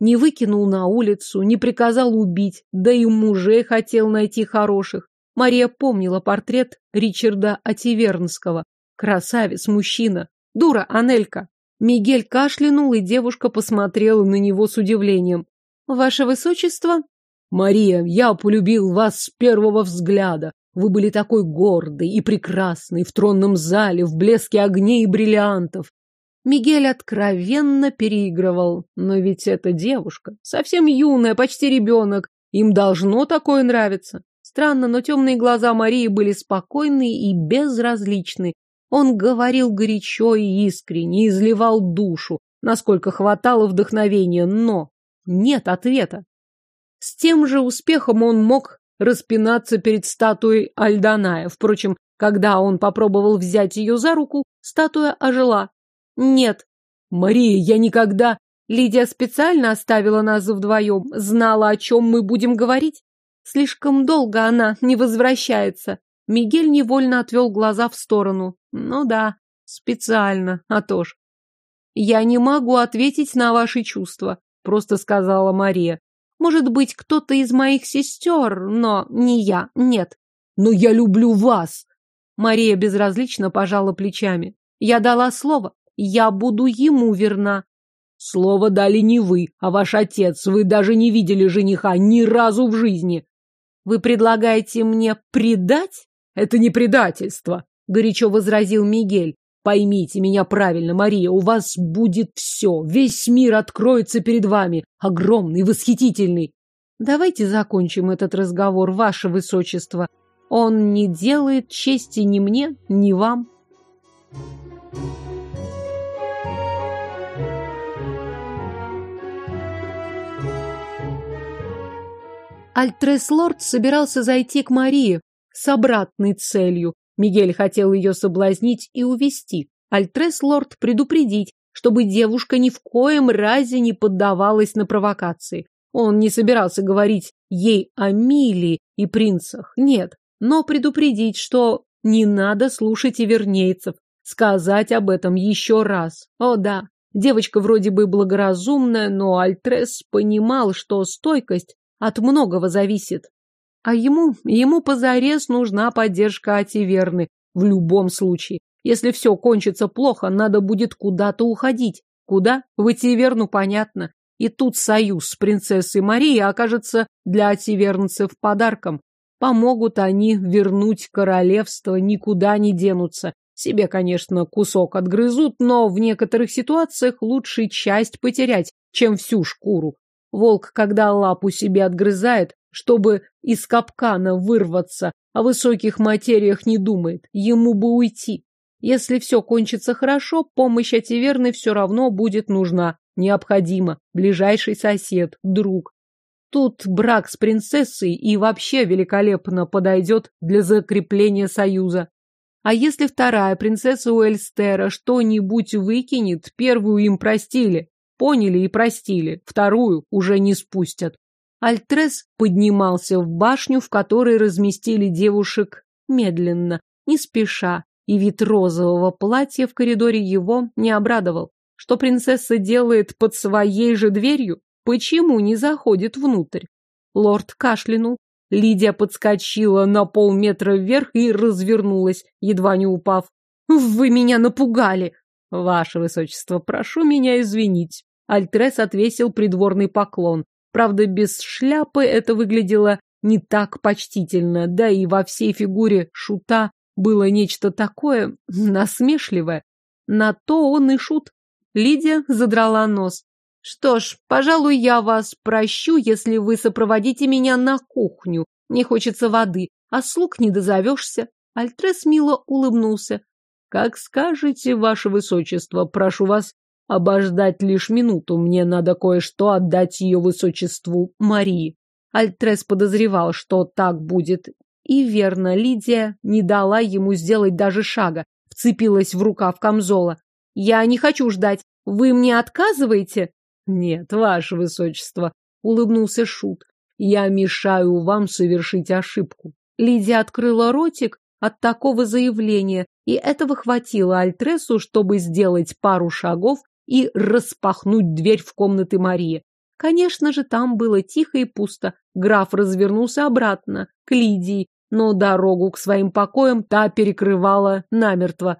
Не выкинул на улицу, не приказал убить, да и мужей хотел найти хороших. Мария помнила портрет Ричарда Ативернского. Красавец, мужчина. Дура, Анелька. Мигель кашлянул, и девушка посмотрела на него с удивлением. «Ваше высочество?» «Мария, я полюбил вас с первого взгляда. Вы были такой гордый и прекрасный в тронном зале, в блеске огней и бриллиантов. Мигель откровенно переигрывал. Но ведь это девушка, совсем юная, почти ребенок. Им должно такое нравиться. Странно, но темные глаза Марии были спокойны и безразличны. Он говорил горячо и искренне, изливал душу, насколько хватало вдохновения, но нет ответа. С тем же успехом он мог распинаться перед статуей Альданая. Впрочем, когда он попробовал взять ее за руку, статуя ожила. Нет. Мария, я никогда... Лидия специально оставила нас вдвоем, знала, о чем мы будем говорить. Слишком долго она не возвращается. Мигель невольно отвел глаза в сторону. Ну да, специально, а то ж. Я не могу ответить на ваши чувства, просто сказала Мария. Может быть, кто-то из моих сестер, но не я, нет. Но я люблю вас. Мария безразлично пожала плечами. Я дала слово, я буду ему верна. Слово дали не вы, а ваш отец. Вы даже не видели жениха ни разу в жизни. Вы предлагаете мне предать? Это не предательство, горячо возразил Мигель. Поймите меня правильно, Мария, у вас будет все. Весь мир откроется перед вами. Огромный, восхитительный. Давайте закончим этот разговор, ваше высочество. Он не делает чести ни мне, ни вам. Альтрес-лорд собирался зайти к Марии с обратной целью. Мигель хотел ее соблазнить и увести. Альтрес-лорд предупредить, чтобы девушка ни в коем разе не поддавалась на провокации. Он не собирался говорить ей о Миле и принцах, нет, но предупредить, что не надо слушать ивернейцев, сказать об этом еще раз. О да, девочка вроде бы благоразумная, но Альтрес понимал, что стойкость от многого зависит. А ему, ему позарез нужна поддержка Ативерны в любом случае. Если все кончится плохо, надо будет куда-то уходить. Куда? В Ативерну понятно. И тут союз с принцессой Марией окажется для ативернцев подарком. Помогут они вернуть королевство, никуда не денутся. Себе, конечно, кусок отгрызут, но в некоторых ситуациях лучше часть потерять, чем всю шкуру. Волк, когда лапу себе отгрызает, чтобы из капкана вырваться, о высоких материях не думает, ему бы уйти. Если все кончится хорошо, помощь Ативерны все равно будет нужна, необходима, ближайший сосед, друг. Тут брак с принцессой и вообще великолепно подойдет для закрепления союза. А если вторая принцесса Уэльстера что-нибудь выкинет, первую им простили, Поняли и простили, вторую уже не спустят. Альтрес поднимался в башню, в которой разместили девушек медленно, не спеша, и вид розового платья в коридоре его не обрадовал. Что принцесса делает под своей же дверью? Почему не заходит внутрь? Лорд кашлянул. Лидия подскочила на полметра вверх и развернулась, едва не упав. «Вы меня напугали!» «Ваше высочество, прошу меня извинить». Альтрес отвесил придворный поклон. Правда, без шляпы это выглядело не так почтительно, да и во всей фигуре шута было нечто такое насмешливое. На то он и шут. Лидия задрала нос. Что ж, пожалуй, я вас прощу, если вы сопроводите меня на кухню. Мне хочется воды, а слуг не дозовешься. Альтрес мило улыбнулся. Как скажете, ваше высочество, прошу вас обождать лишь минуту, мне надо кое-что отдать ее высочеству Марии. Альтрес подозревал, что так будет. И верно, Лидия не дала ему сделать даже шага, вцепилась в рукав камзола. «Я не хочу ждать. Вы мне отказываете?» «Нет, ваше высочество», — улыбнулся Шут. «Я мешаю вам совершить ошибку». Лидия открыла ротик от такого заявления, и этого хватило Альтресу, чтобы сделать пару шагов и распахнуть дверь в комнаты Марии. Конечно же, там было тихо и пусто. Граф развернулся обратно, к Лидии, но дорогу к своим покоям та перекрывала намертво.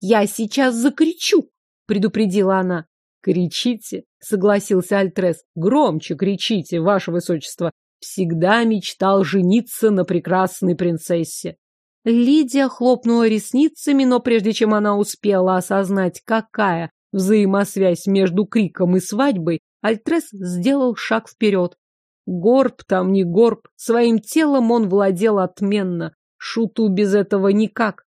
«Я сейчас закричу!» — предупредила она. «Кричите!» — согласился Альтрес. «Громче кричите, ваше высочество! Всегда мечтал жениться на прекрасной принцессе!» Лидия хлопнула ресницами, но прежде чем она успела осознать, какая взаимосвязь между криком и свадьбой, Альтрес сделал шаг вперед. Горб там не горб, своим телом он владел отменно. Шуту без этого никак.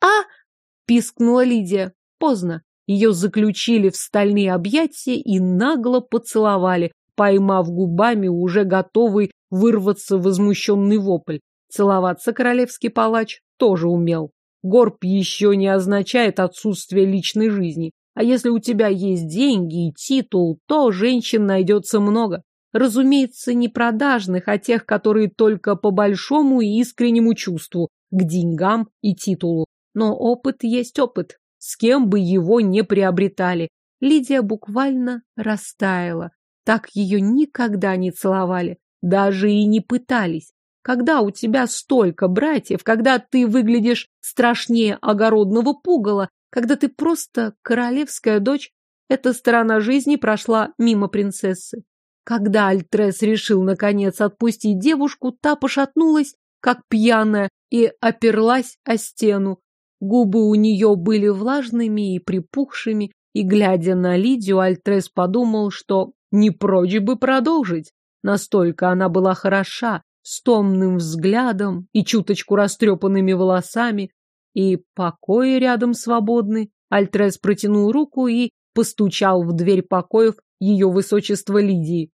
«А!» — пискнула Лидия. Поздно. Ее заключили в стальные объятия и нагло поцеловали, поймав губами уже готовый вырваться возмущенный вопль. Целоваться королевский палач тоже умел. Горб еще не означает отсутствие личной жизни. А если у тебя есть деньги и титул, то женщин найдется много. Разумеется, не продажных, а тех, которые только по большому и искреннему чувству к деньгам и титулу. Но опыт есть опыт, с кем бы его не приобретали. Лидия буквально растаяла. Так ее никогда не целовали, даже и не пытались. Когда у тебя столько братьев, когда ты выглядишь страшнее огородного пугала, когда ты просто королевская дочь, эта сторона жизни прошла мимо принцессы. Когда Альтрес решил, наконец, отпустить девушку, та пошатнулась, как пьяная, и оперлась о стену. Губы у нее были влажными и припухшими, и, глядя на Лидию, Альтрес подумал, что не прочь бы продолжить. Настолько она была хороша, с томным взглядом и чуточку растрепанными волосами, и покои рядом свободны. Альтрес протянул руку и постучал в дверь покоев ее высочества Лидии.